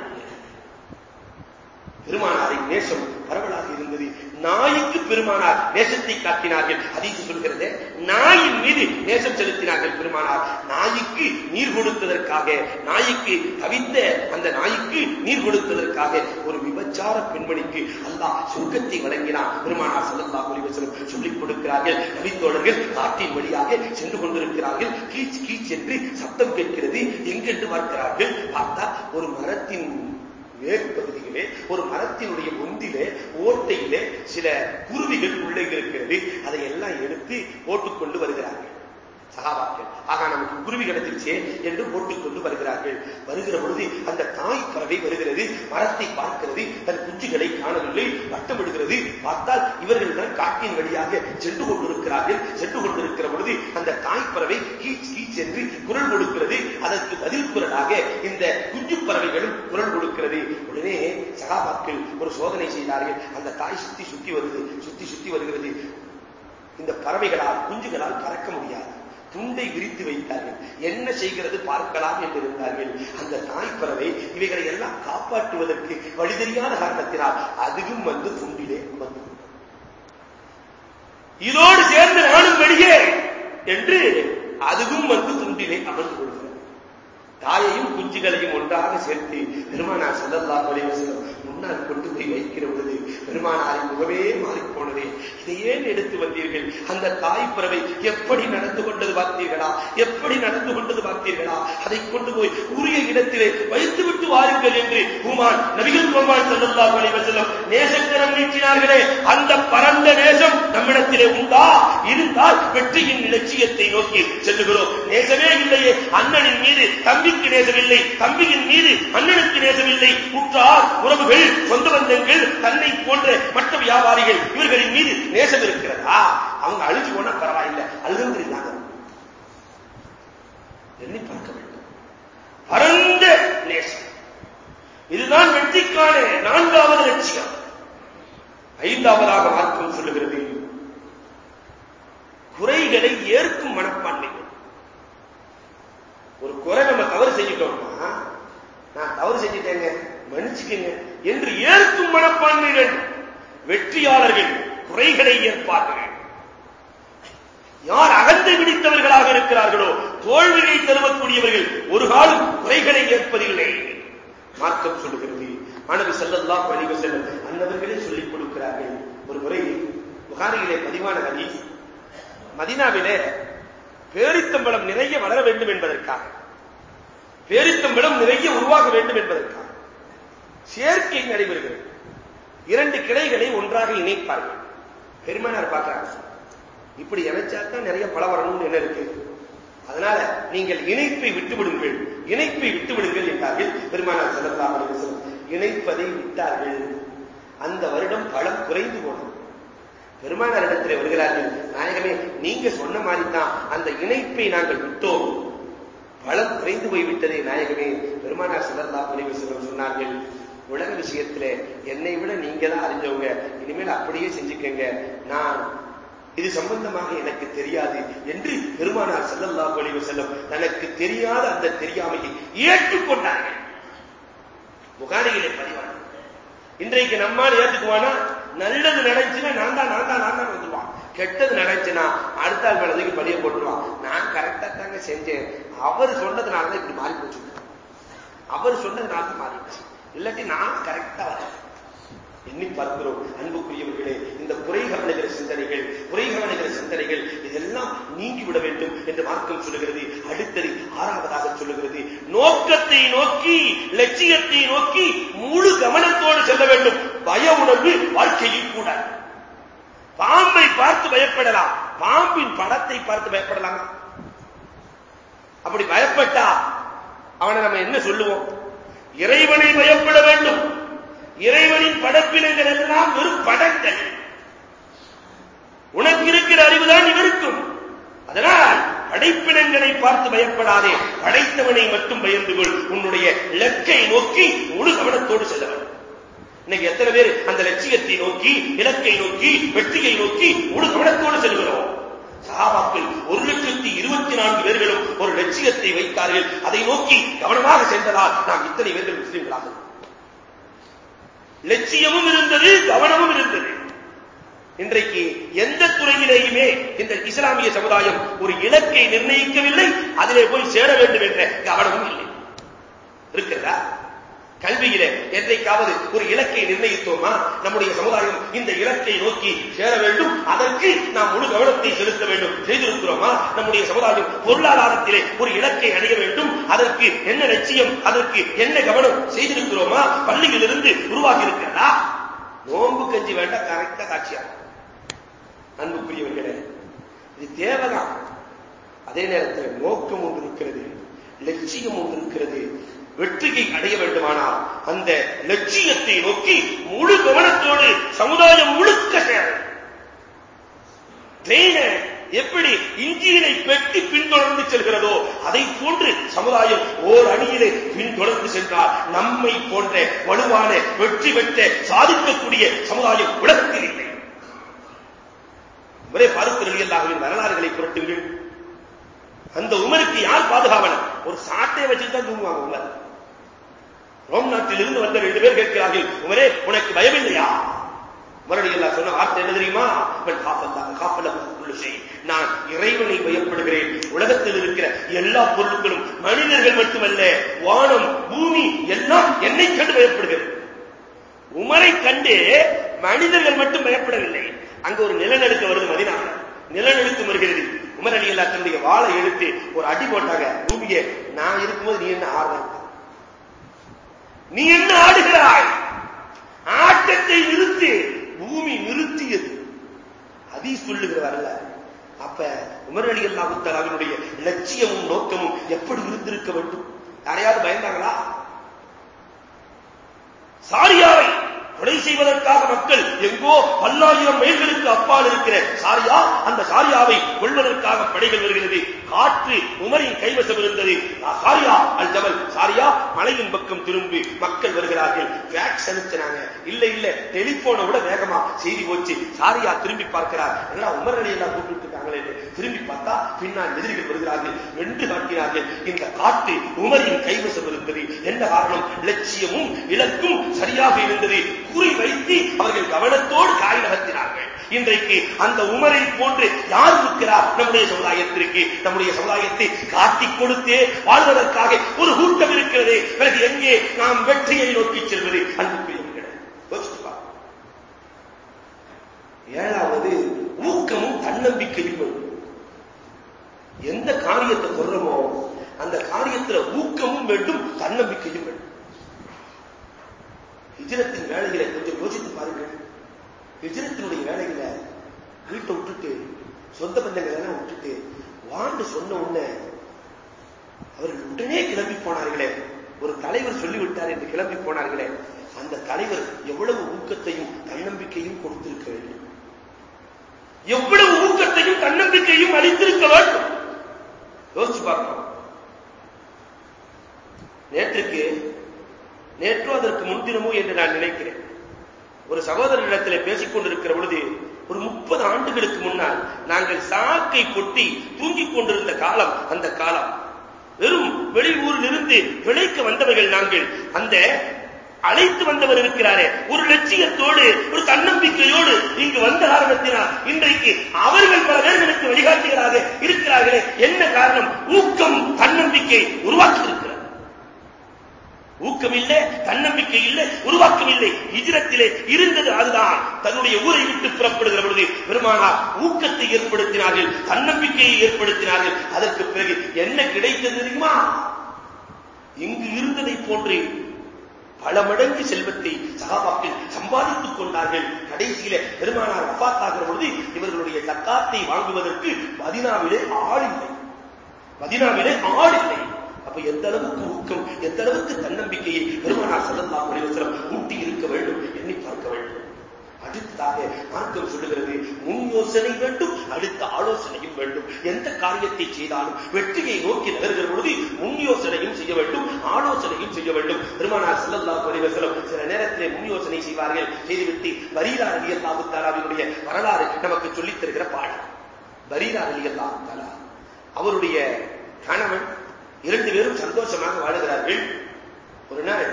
S1: பெருமானாரின் நேசம் பரவலாக இருந்தது நாய்க்கு பெருமானார் நேசத்தை காட்டினார்கள் அதிக சொல்கிறது நாயின் மீது நேசம் செலுத்தினார்கள் பெருமானார் நாய்க்கு நீர் கொடுத்ததற்காக நாய்க்கு தவித்த அந்த நாய்க்கு நீர் கொடுத்ததற்காக ஒரு விபச்சார பெண்மணிக்கு அல்லாஹ் சுருக்கத்தை வழங்கினார் பெருமானார் சல்லா ஒலிவசனம் சொல்லிக் கொடுக்கிறார்கள் நபித்தோழர்கள் காட்டின் வழியாக சென்று கொண்டிருக்கிறார்கள் கீச் கீச் என்று சத்தம் கேட்கிறது எங்கென்று பார்க்கிறார்கள் பார்த்தா ஒரு மரத்தின் மேற்கு பகுதியிலே ஒரு மரத்தினுடைய முந்திலே ஓட்டையிலே சில குருவிகள் உள்ளே இருக்கிறது அதை எல்லாம் எடுத்து போட்டுக்கொண்டு வருகிறார்கள் சகாபாக்கள் ஆக நமக்கு குருவி கிடைச்சிருச்சு என்று போட்டுக்கொண்டு வருகிறார்கள் வருகிற பொழுது அந்த தாய் பறவை வருகிறது மரத்தை பார்க்கிறது தன் குஞ்சுகளை காணவில்லை வட்டமிடுகிறது பார்த்தால் இவர்கள் தான் காட்டின் வழியாக சென்று கொண்டிருக்கிறார்கள் சென்று கொண்டிருக்கிற பொழுது அந்த தாய் பறவை கீச் கீச் என்று குரல் கொடுக்கிறது அதற்கு பதில் குரலாக இந்த குஞ்சு பறவைகளும் குரல் கொடுக்கிறது உடனே சகாபாக்கள் ஒரு சோதனை செய்தார்கள் அந்த தாய் சுத்தி சுத்தி வருது சுத்தி சுத்தி வருகிறது இந்த பறவைகளால் குஞ்சுகளால் பறக்க முடியாது துண்டை விரித்து வைத்தார்கள் என்ன செய்கிறது பார்க்கலாம் என்று இருந்தார்கள் அந்த தாய் பறவை இவைகளை எல்லாம் காப்பாற்றுவதற்கு தெரியாத காரணத்தினால் அதுவும் வந்து துண்டிலே வந்து இதோடு சேர்ந்து நானும் வெளியே என்று அதுவும் வந்து துண்டிலே அமர்ந்து கொள்கிறார் தாயையும் குஞ்சுகளையும் ஒன்றாக சேர்த்து பெருமானார் செல்லல்லா வலிவசனம் முன்னால் கொண்டு போய் வைக்கிற பொழுது பெருமானாரின் முகமே மாறிப்போனது இதை ஏன் எடுத்து வந்தீர்கள் அந்த தாய் பறவை எப்படி நடந்து கொண்டது பார்த்தீர்களா எப்படி நடந்து கொண்டது பார்த்தீர்களா அதை கொண்டு போய் உரிய இடத்திலே வைத்துவிட்டு வாருங்கள் என்று உமான் நபிகள் பெருமான் செல்லல்லா செல்லும் நேசக்கரம் நீட்டினார்களே அந்த பரந்த நேசம் நம்மிடத்திலே உண்டா இருந்தால் வெற்றியின் இலட்சியத்தை நோக்கி செல்லுகிறோம் நேசமே இல்லையே அண்ணனின் மீது தம்பிக்கு நேசமில்லை தம்பியின் மீது அண்ணனுக்கு நேசமில்லை உற்றார் உறவுகள் சொந்த பந்தங்கள் தன்னை போன்ற மற்ற வியாபாரிகள் இவர்களின் மீது நேசம் இருக்கிறதா அவங்க அழிஞ்சு போனா பரவாயில்லை அழுது இல்லாத எண்ணி பார்க்க வேண்டும்
S2: பரந்த நேசம்
S1: இதுதான் வெற்றிக்கான நான்காவது லட்சியம் ஐந்தாவதாக மார்க்கம் சொல்லுகிறது குறைகளை ஏற்கும் மனப்பான்மை ஒரு குறை நம்ம தவறு செஞ்சுட்டோம்னா நான் தவறு செஞ்சுட்டேங்க மன்னிச்சுக்கங்க என்று ஏற்கும் மனப்பான்மை வேண்டும் வெற்றியாளர்கள் குறைகளை ஏற்பார்கள் யார் அகந்தை பிடித்தவர்களாக இருக்கிறார்களோ தோல்வியை தருவக்கூடியவர்கள் ஒரு காலம் குறைகளை ஏற்பதில்லை மார்க்கம் சொல்லுகிறது மனது செல்லல்லாம் பணிவு செல்லும் அந்தவர்களே சொல்லிக் கொடுக்கிறார்கள் ஒரு முறை புகாரியிலே பதிவான நதி மதினாவிலே பேரித்தம்பளம் நிறைய வளர வேண்டும் என்பதற்காக பேரித்தம்பளம் நிறைய உருவாக வேண்டும் என்பதற்காக சேர்க்கை நடைபெறுகிறது இரண்டு கிளைகளை ஒன்றாக இணைப்பார்கள் பெருமனார் பார்க்கிறாங்க இப்படி இணைச்சாத்தான் நிறைய பல வரணும்னு என்ன இருக்கு அதனால நீங்கள் இணைப்பை விட்டுவிடுங்கள் இணைப்பை விட்டுவிடுங்கள் என்றார்கள் பெருமானார் செல்லலாம் இணைப்பதை விட்டார்கள் அந்த வருடம் பழம் குறைந்து போனது பெருமானார் இடத்திலே வருகிறார்கள் நாயகமே நீங்க சொன்ன மாதிரி தான் அந்த இணைப்பை நாங்கள் விட்டோம் பழம் குறைந்து போய்விட்டதே நாயகமே பெருமானார் சதல்லா புரிவு சொன்னார்கள் உலக விஷயத்துல என்னை விட நீங்க தான் அறிஞ்சவங்க இனிமேல் அப்படியே செஞ்சுக்கங்க நான் இது சம்பந்தமாக எனக்கு தெரியாது என்று பெருமானார் செல்லல்லா பொழிவு செல்லும் தனக்கு தெரியாத அந்த தெரியாமையை ஏற்றுக்கொண்டார்கள் முகாரிகளை பதிவான இன்றைக்கு நம்மால் ஏற்றுக்குவானா நல்லது நினைச்சுன்னா நான் தான் நான் தான் நான் தான் வந்துடுவான் கெட்டது நினைச்சுன்னா அடுத்த ஆள் மனதுக்கு பழிய போட்டுருவான் நான் கரெக்டா தாங்க செஞ்சேன் அவர் சொன்னதுனாலதான் இப்படி மாறி போச்சு அவர் சொன்னதுனால தான் போச்சு இல்லாட்டி நான் கரெக்டா வரேன் எண்ணி பார்க்கிறோம் அன்புக்குரியவர்களே இந்த குறை கவனிகிற சிந்தனைகள் குறை கவனிகிற சிந்தனைகள் இதெல்லாம் நீங்கிவிட வேண்டும் என்று மார்க்கம் சொல்லுகிறது அடுத்தது ஆறாவதாக சொல்லுகிறது நோக்கத்தை நோக்கி லட்சியத்தை நோக்கி முழு கவனத்தோடு செல்ல வேண்டும் பய உணர்வு வாழ்க்கையில் கூட பாம்பை பார்த்து பயப்படலாம் பாம்பின் படத்தை பார்த்து பயப்படலாமா அப்படி பயப்பட்டா அவனை நம்ம என்ன சொல்லுவோம் இறைவனை பயப்பட வேண்டும் இறைவனின் படைப்பினங்கள் எல்லாம் வெறும் படங்கள் உனக்கு இருக்கிற அறிவுதான் இருக்கும் அதனால் படைப்பினங்களை பார்த்து பயப்படாதே படைத்தவனை மட்டும் பயந்து கொள் உன்னுடைய இலக்கை நோக்கி முழு கவனத்தோடு செல்ல இன்னைக்கு எத்தனை பேர் அந்த லட்சியத்தை நோக்கி இலக்கை நோக்கி வெற்றியை நோக்கி முழு கவனத்தோடு செல்கிறோம் சகாபாக்கள் ஒரு லட்சத்தி இருபத்தி நான்கு பேர்களும் ஒரு லட்சியத்தை வைத்தார்கள் அதை நோக்கி கவனமாக சென்றதால் நாம் இத்தனை பேர்கள் முஸ்லிம்களாக லட்சியமும் இருந்தது கவனமும் இருந்தது இன்றைக்கு எந்த துறையிலேயுமே இந்த இஸ்லாமிய சமுதாயம் ஒரு இலக்கை நிர்ணயிக்கவில்லை அதிலே போய் சேர வேண்டும் என்ற கவனமும் இல்லை இருக்கிறதா கல்வியில என்றைக்காவது ஒரு இலக்கை நிர்ணயித்தோமா நம்முடைய சமுதாயம் இந்த இலக்கை நோக்கி சேர வேண்டும் அதற்கு நாம் முழு கவனத்தை செலுத்த வேண்டும் செய்திருக்கிறோமா நம்முடைய சமுதாயம் பொருளாதாரத்திலே ஒரு இலக்கை அடைய வேண்டும் அதற்கு என்ன லட்சியம் அதற்கு என்ன கவனம் செய்திருக்கிறோமா பள்ளியிலிருந்து உருவாகி இருக்கிறதா நோன்பு கஞ்சி வேண்டாம் கரெக்டா காட்சியாகும் அன்புக்குரியவர்களே இது தேவைதான் அதே நேரத்தில் நோக்கம் ஒன்று இருக்கிறது லட்சியம் ஒன்று இருக்கிறது வெற்றியை அடைய வேண்டுமானால் அந்த லட்சியத்தை நோக்கி முழு கவனத்தோடு சமுதாயம் முழுக்க சேர எப்படி இஞ்சியினை பெட்டி பின்தொடர்ந்து செல்கிறதோ அதை போன்று சமுதாயம் ஓர் அணியிலே பின்தொடர்ந்து சென்றால் நம்மை போன்ற வலுவான வெற்றி பெற்ற சாதிக்கக்கூடிய சமுதாயம் உலகத்தில் இல்லை ஒரே பாரத்திரலி அல்லாஹுவின் வரலாறுகளை புரட்டுங்கள் அந்த உமருக்கு யார் பாதுகாவலர் ஒரு சாட்டை வச்சுதான் தூங்குவாங்க உங்க ரோம் நாட்டிலிருந்து வந்த ரெண்டு பேர் கேட்கிறார்கள் உமரே உனக்கு பயம் இல்லையா மறுபடியும் சொன்ன வார்த்தை என்ன தெரியுமா நான் இறைவனை பயப்படுகிறேன் உலகத்தில் இருக்கிற எல்லா பொருட்களும் மனிதர்கள் மட்டுமல்ல வானம் பூமி எல்லாம் என்னை கண்டு பயப்படுகிறது உமரை கண்டு மனிதர்கள் மட்டும் பயப்படவில்லை அங்க ஒரு நிலநடுக்க வருது மதினா நிலநடுக்கம் வருகிறது உமர் அலி அல்லா தன்னுடைய வாழை எழுத்து ஒரு அடி போட்டாங்க பூமியை நான் இருக்கும்போது நீ என்ன ஆர்வம் நீ என்ன ஆடுகிறாய் ஆட்டத்தை நிறுத்தி பூமி நிறுத்தியது அதீ சொல்லுகிறவர்ல அப்ப உமர் அல்லா அல்லாஹுத்தால் அவருடைய லட்சியமும் நோக்கமும் எப்படி இருந்திருக்க வேண்டும் யாரையாவது பயந்தாங்களா சாரியாவை கொலை செய்வதற்காக மக்கள் எங்கோ பல்லாயிரம் மைல்களுக்கு அப்பால் இருக்கிற சாரியா அந்த சாரியாவை கொள்வதற்காக படைகள் வருகிறது காற்று உமரின் கைவசம் இருந்தது சாரியா அல் ஜமல் சாரியா மலையின் பக்கம் திரும்பி மக்கள் வருகிறார்கள் வேக்ஸ் அனுப்பிச்சாங்க இல்ல இல்ல டெலிபோனை விட வேகமா செய்தி போச்சு சாரியா திரும்பி பார்க்கிறார் என்னடா உமரனை எல்லாம் கூப்பிட்டு இருக்காங்களே திரும்பி பார்த்தா பின்னால் எதிரிகள் வருகிறார்கள் வென்று காட்டினார்கள் இந்த காற்று உமரின் கைவசம் இருந்தது என்ன காரணம் லட்சியமும் இலக்கும் சரியாக இருந்தது குறிவைத்து அவர்கள் கவனத்தோடு காய் நகர்த்தினார்கள் இன்றைக்கு அந்த உமரை போன்று யார் இருக்கிறார் நம்முடைய சமுதாயத்திற்கு நம்முடைய சமுதாயத்தை காட்டிக் கொடுத்தே வாழ்வதற்காக ஒரு கூட்டம் இருக்கிறது பிறகு எங்கே நாம் வெற்றியை நோக்கிச் செல்வது அன்புக்குரியவர்களே ஏழாவது ஊக்கமும் தன்னம்பிக்கையும் எந்த காரியத்தை சொல்றமோ அந்த காரியத்துல ஊக்கமும் வேண்டும் தன்னம்பிக்கையும் வேண்டும் ஹிஜரத்தின் வேலைகளை கொஞ்சம் யோசித்து பாருங்கள் ஹிஜரத்தினுடைய வேலைகளை வீட்டை விட்டுட்டு சொந்த பந்தங்கள் எல்லாம் விட்டுட்டு வாண்டு சொன்ன உடனே அவர்கள் உடனே கிளம்பி போனார்களே ஒரு தலைவர் சொல்லிவிட்டார் என்று கிளம்பி போனார்களே அந்த தலைவர் எவ்வளவு ஊக்கத்தையும் தன்னம்பிக்கையும் கொடுத்திருக்க வேண்டும் எவ்வளவு ஊக்கத்தையும் தன்னம்பிக்கையும் அளித்திருக்க வேண்டும் யோசிச்சு பார்க்கணும் நேற்றுக்கு நேற்றோ அதற்கு முன்தினமோ என்று நான் நினைக்கிறேன் ஒரு சகோதரரிடத்தில் பேசிக் கொண்டிருக்கிற பொழுது ஒரு முப்பது ஆண்டுகளுக்கு முன்னால் நாங்கள் சாக்கை கொட்டி தூங்கிக் கொண்டிருந்த காலம் அந்த காலம் வெறும் வெளி ஊரில் இருந்து விளைக்க வந்தவர்கள் நாங்கள் அந்த அழைத்து வந்தவர் இருக்கிறாரே ஒரு லட்சியத்தோடு ஒரு தன்னம்பிக்கையோடு இங்கு வந்த காரணத்தினால் இன்றைக்கு அவர்கள் பல பேர்களுக்கு வழிகாட்டுகளாக இருக்கிறார்களே என்ன காரணம் ஊக்கம் தன்னம்பிக்கை உருவாக்கி ஊக்கம் இல்லை தன்னம்பிக்கை இல்லை உருவாக்கம் இல்லை இஜிரத்திலே இருந்தது அதுதான் தன்னுடைய ஊரை விட்டு புறப்படுகிற பொழுது பெருமானார் ஊக்கத்தை ஏற்படுத்தினார்கள் தன்னம்பிக்கையை ஏற்படுத்தினார்கள் அதற்கு பிறகு என்ன கிடைத்தது தெரியுமா இங்கு இருந்ததை போன்று பல மடங்கு செல்வத்தை சகாபாக்கள் சம்பாதித்துக் கொண்டார்கள் கடைசியில பெருமானார் அப்பாத்தாகிற பொழுது இவர்களுடைய தக்காத்தை வாங்குவதற்கு மதினாவிலே ஆள் இல்லை மதினாவிலே ஆள் இல்லை அப்ப எந்த அளவுக்கு ஊக்கம் எந்த அளவுக்கு தன்னம்பிக்கையை பெருமனார் சதல்லா முனைவசரம் ஊட்டி இருக்க வேண்டும் எண்ணி பார்க்க வேண்டும் அடுத்ததாக மார்க்கம் சொல்லுகிறது முன் யோசனை வேண்டும் அடுத்த ஆலோசனையும் வேண்டும் எந்த காரியத்தை செய்தாலும் வெற்றியை நோக்கி நகர்கிற பொழுது முன் யோசனையும் செய்ய வேண்டும் ஆலோசனையும் செய்ய வேண்டும் பெருமானார் செல்லல்லா பரிவசனம் சில நேரத்திலே முன் யோசனை செய்வார்கள் செய்துவிட்டு வரீரா அலி அல்லாஹு தாராவினுடைய வரலாறு நமக்கு சொல்லித் தருகிற பாடம் வரீரா அலி அல்லாஹு அவருடைய கணவன் இரண்டு பேரும் சந்தோஷமாக வாழுகிறார்கள் ஒரு நாள்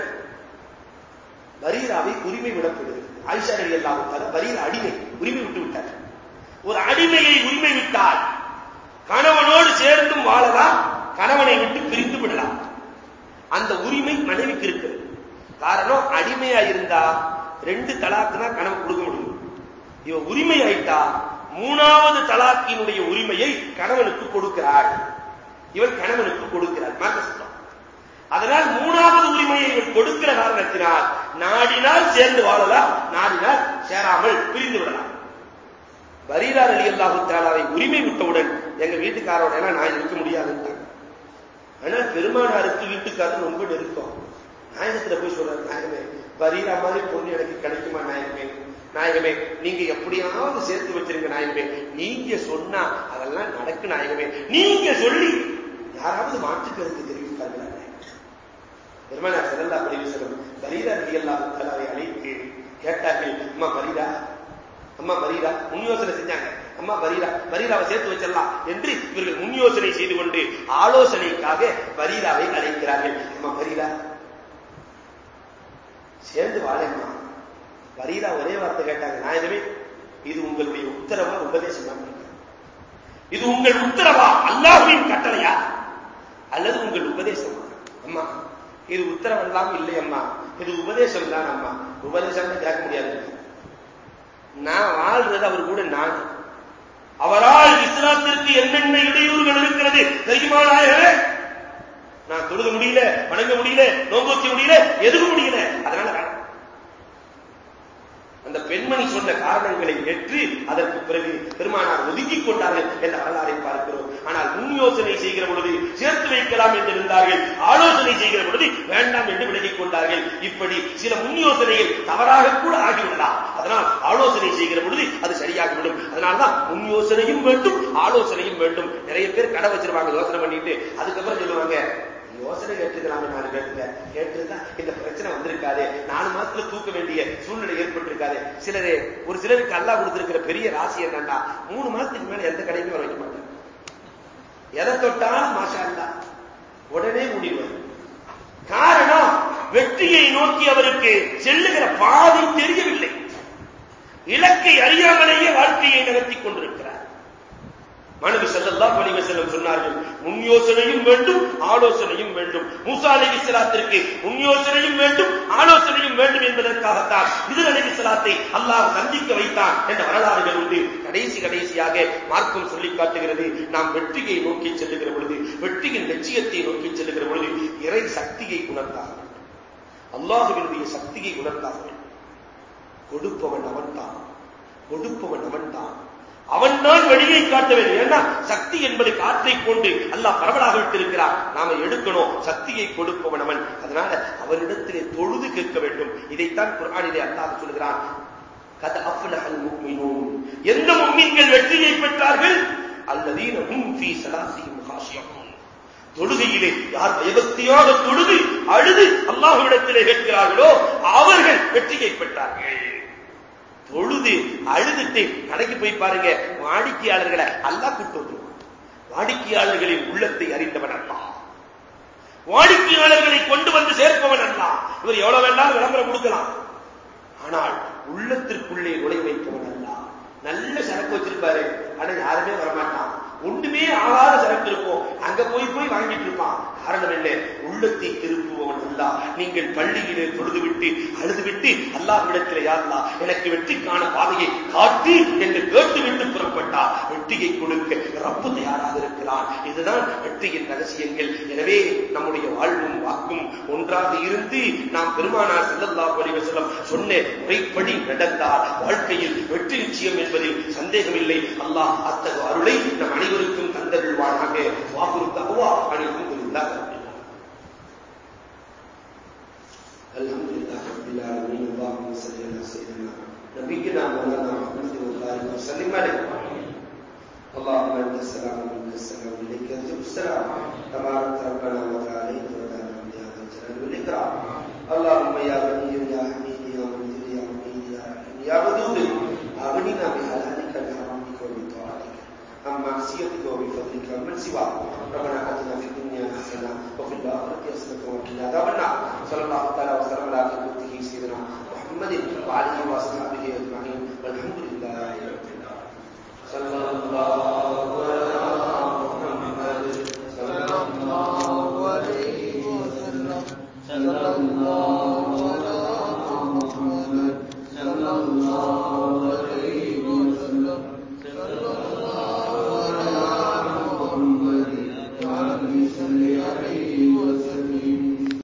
S1: வரீராவை உரிமை விடப்படுகிறது ஆயிஷா அலி அல்லாவுத்தால அடிமை உரிமை விட்டு விட்டார் ஒரு அடிமையை உரிமை விட்டால் கணவனோடு சேர்ந்தும் வாழலாம் கணவனை விட்டு பிரிந்து விடலாம் அந்த உரிமை மனைவிக்கு இருக்கிறது காரணம் அடிமையா இருந்தா ரெண்டு தலாக்குனா கணவன் கொடுக்க முடியும் இவ உரிமை ஆயிட்டா மூணாவது தலாக்கினுடைய உரிமையை கணவனுக்கு கொடுக்கிறாள் இவன் கணவனுக்கு கொடுக்கிறார் மார்க்கசுத்தம் அதனால் மூணாவது உரிமையை இவன் கொடுக்கிற காரணத்தினால் நாடினால் சேர்ந்து வாழலாம் நாடினால் சேராமல் பிரிந்து விடலாம் வரிதார் அலி அல்லாஹு தாலாவை உரிமை விட்டவுடன் எங்க வீட்டுக்காரோட நான் இருக்க முடியாதுன்னு ஆனா பெருமானாருக்கு வீட்டுக்காரர் ரொம்ப நெருக்கம் நாயகத்துல போய் சொல்றாரு நாயகமே பரீரா மாதிரி பொண்ணு எனக்கு கிடைக்குமா நாயகமே நாயகமே நீங்க எப்படியாவது சேர்த்து வச்சிருங்க நாயகமே நீங்க சொன்னா அதெல்லாம் நடக்கு நாயகமே நீங்க சொல்லி யாராவது மாற்று கருத்து பெருமாள் பெருமனார் செல்லல்லா செல்லும் பரீரா நியல்லா தலாவை அழைத்து கேட்டார்கள் அம்மா பரீரா அம்மா பரீரா முன் யோசனை செஞ்சாங்க அம்மா பரீரா பரீராவை சேர்த்து வச்சிடலாம் என்று இவர்கள் முன் யோசனை செய்து கொண்டு ஆலோசனைக்காக பரீராவை அழைக்கிறார்கள் அம்மா பரீரா சேர்ந்து வாழைம்மா பரீரா ஒரே வார்த்தை கேட்டாங்க நான் எதுவுமே இது உங்களுடைய உத்தரவா தான் இது உங்கள் உத்தரவா அல்லாஹின் கட்டளையா அல்லது உங்கள் உபதேசம் அம்மா இது உத்தரவெல்லாம் இல்லை அம்மா இது உபதேசம் தான் அம்மா உபதேசம் கேட்க முடியாது நான் வாழ்றது அவர் கூட நான் அவரால் இஸ்லாத்திற்கு என்னென்ன இடையூறுகள் இருக்கிறது தெரியுமா நாயகரே நான் தொழுக முடியல வணங்க முடியல நோம்போச்சி வைக்க முடியல எதுவும் முடியல அந்த பெண்மணி சொன்ன காரணங்களை ஏற்று அதற்கு பிறகு பெருமானார் ஒதுக்கிக் கொண்டார்கள் என்ற வரலாறை பார்க்கிறோம் ஆனால் முன் யோசனை செய்கிற பொழுது சேர்த்து வைக்கலாம் என்று இருந்தார்கள் ஆலோசனை செய்கிற பொழுது வேண்டாம் என்று விலகிக் கொண்டார்கள் இப்படி சில முன் யோசனையில் தவறாக கூட ஆகிவிடலாம் அதனால் ஆலோசனை செய்கிற பொழுது அது சரியாகிவிடும் அதனால்தான் முன் யோசனையும் வேண்டும் ஆலோசனையும் வேண்டும் நிறைய பேர் கடை வச்சிருவாங்க யோசனை பண்ணிட்டு அதுக்கப்புறம் சொல்லுவாங்க யோசனை கேட்டுக்கலாம் நாலு பேருங்க கேட்டுதான் இந்த பிரச்சனை வந்திருக்காது நாலு மாசத்துல தூக்க வேண்டிய சூழ்நிலை ஏற்பட்டிருக்காது சிலரு ஒரு சிலருக்கு அல்லா கொடுத்திருக்கிற பெரிய ராசி என்னன்னா மூணு மாசத்துக்கு மேல எந்த கடையுமே வர வைக்க மாட்டாங்க எதை தொட்டாலும் மாஷா இல்லா உடனே முடிவு காரணம் வெற்றியை நோக்கி அவருக்கு செல்லுகிற பாதை தெரியவில்லை இலக்கை அறியாமலேயே வாழ்க்கையை நகர்த்தி கொண்டிருக்கிறார் மனது செல்லல்லா பணிக செல்லும் சொன்னார்கள் முன் யோசனையும் வேண்டும் ஆலோசனையும் வேண்டும் மூசா அலகி முன் யோசனையும் வேண்டும் ஆலோசனையும் வேண்டும் என்பதற்காகத்தான் இது நடிகை சலாத்தை அல்லாஹ் சந்திக்க வைத்தான் என்ற வரலாறுகள் உண்டு கடைசி கடைசியாக மார்க்கம் சொல்லி காட்டுகிறது நாம் வெற்றியை நோக்கி செல்லுகிற பொழுது வெற்றியின் லட்சியத்தை நோக்கி செல்லுகிற பொழுது இறை சக்தியை உணர்ந்தாக வேண்டும் அல்லாஹுவினுடைய சக்தியை உணர்ந்தாக வேண்டும் கொடுப்பவன் அவன் தான் கொடுப்பவன் அவன் தான் அவன் தான் வழியை காட்ட வேண்டும் ஏன்னா சக்தி என்பது காற்றை கொண்டு அல்ல பரவலாக விட்டிருக்கிறார் நாம எடுக்கணும் சக்தியை கொடுப்பவன் அவன் அதனால அவனிடத்திலே தொழுது கேட்க வேண்டும் இதைத்தான் குரானிலே அல்லாஹ் சொல்கிறான் எந்த முக்மீன்கள் வெற்றியை பெற்றார்கள் அல்லதீனும் தொழுகையிலே யார் பயபக்தியாக தொழுது அழுது அல்லாஹுவிடத்திலே கேட்கிறார்களோ அவர்கள் வெற்றியை பெற்றார்கள் பொழுது அழுதுட்டு கடைக்கு போய் பாருங்க வாடிக்கையாளர்களை அல்ல கூட்டு வாடிக்கையாளர்களின் உள்ளத்தை அறிந்தவன் அல்லா வாடிக்கையாளர்களை கொண்டு வந்து சேர்ப்பவன் அல்லா இவர் எவ்வளவு வேண்டாலும் விளம்பரம் கொடுக்கலாம் ஆனால் உள்ளத்திற்குள்ளே நுழை வைப்பவன் அல்லா நல்ல சரக்கு வச்சிருப்பாரு ஆனா யாருமே வரமாட்டான் ஒண்ணுமே ஆகாத சரக்கு இருக்கும் அங்க போய் போய் வாங்கிட்டு இருப்பான் காரணம் என்ன உள்ளத்தை திருப்புவன் அல்லா நீங்கள் பள்ளியிலே பொழுதுவிட்டு அழுதுவிட்டு அல்லாவிடத்தில் யாருலா எனக்கு வெற்றிக்கான பாதையை காட்டி என்று கேட்டுவிட்டு புறப்பட்டார் வெற்றியை கொடுக்க ரப்பு தயாராக இருக்கிறான் இதுதான் வெற்றியின் ரகசியங்கள் எனவே நம்முடைய வாழ்வும் வாக்கும் ஒன்றாக இருந்து நாம் பெருமானார் செல்லல்லா பலிவசலம் சொன்ன முறைப்படி நடந்தார் வாழ்க்கையில் வெற்றி நிச்சயம் என்பதில் சந்தேகமில்லை அல்லாஹ் அத்தகு அருளை நம் அனைவருக்கும் தந்தருள்வானாக வாக்குறுத்தகுவா
S2: அனைவருக்கும் لا تحقيقها الحمد لله رب العالمين اللهم صل على سيدنا نبينا مولانا محمد وآله وسلم عليه اللهم انت السلام ومنك السلام اليك ينزل السلام تبارك ربنا وتعاليت وتعالى بهذا الجلال والاكرام اللهم يا غني يا حميد يا منزل يا مجيد يا رحيم يا ودود اغننا بحلال أما سيرتك وبفضلك من سواك ربنا آتنا في الدنيا حسنة وفي الآخرة حسنة وكلا دعنا صلى الله تعالى وسلم على خدمته سيدنا محمد وعليه وأصحابه أجمعين والحمد لله رب العالمين صلى الله Allah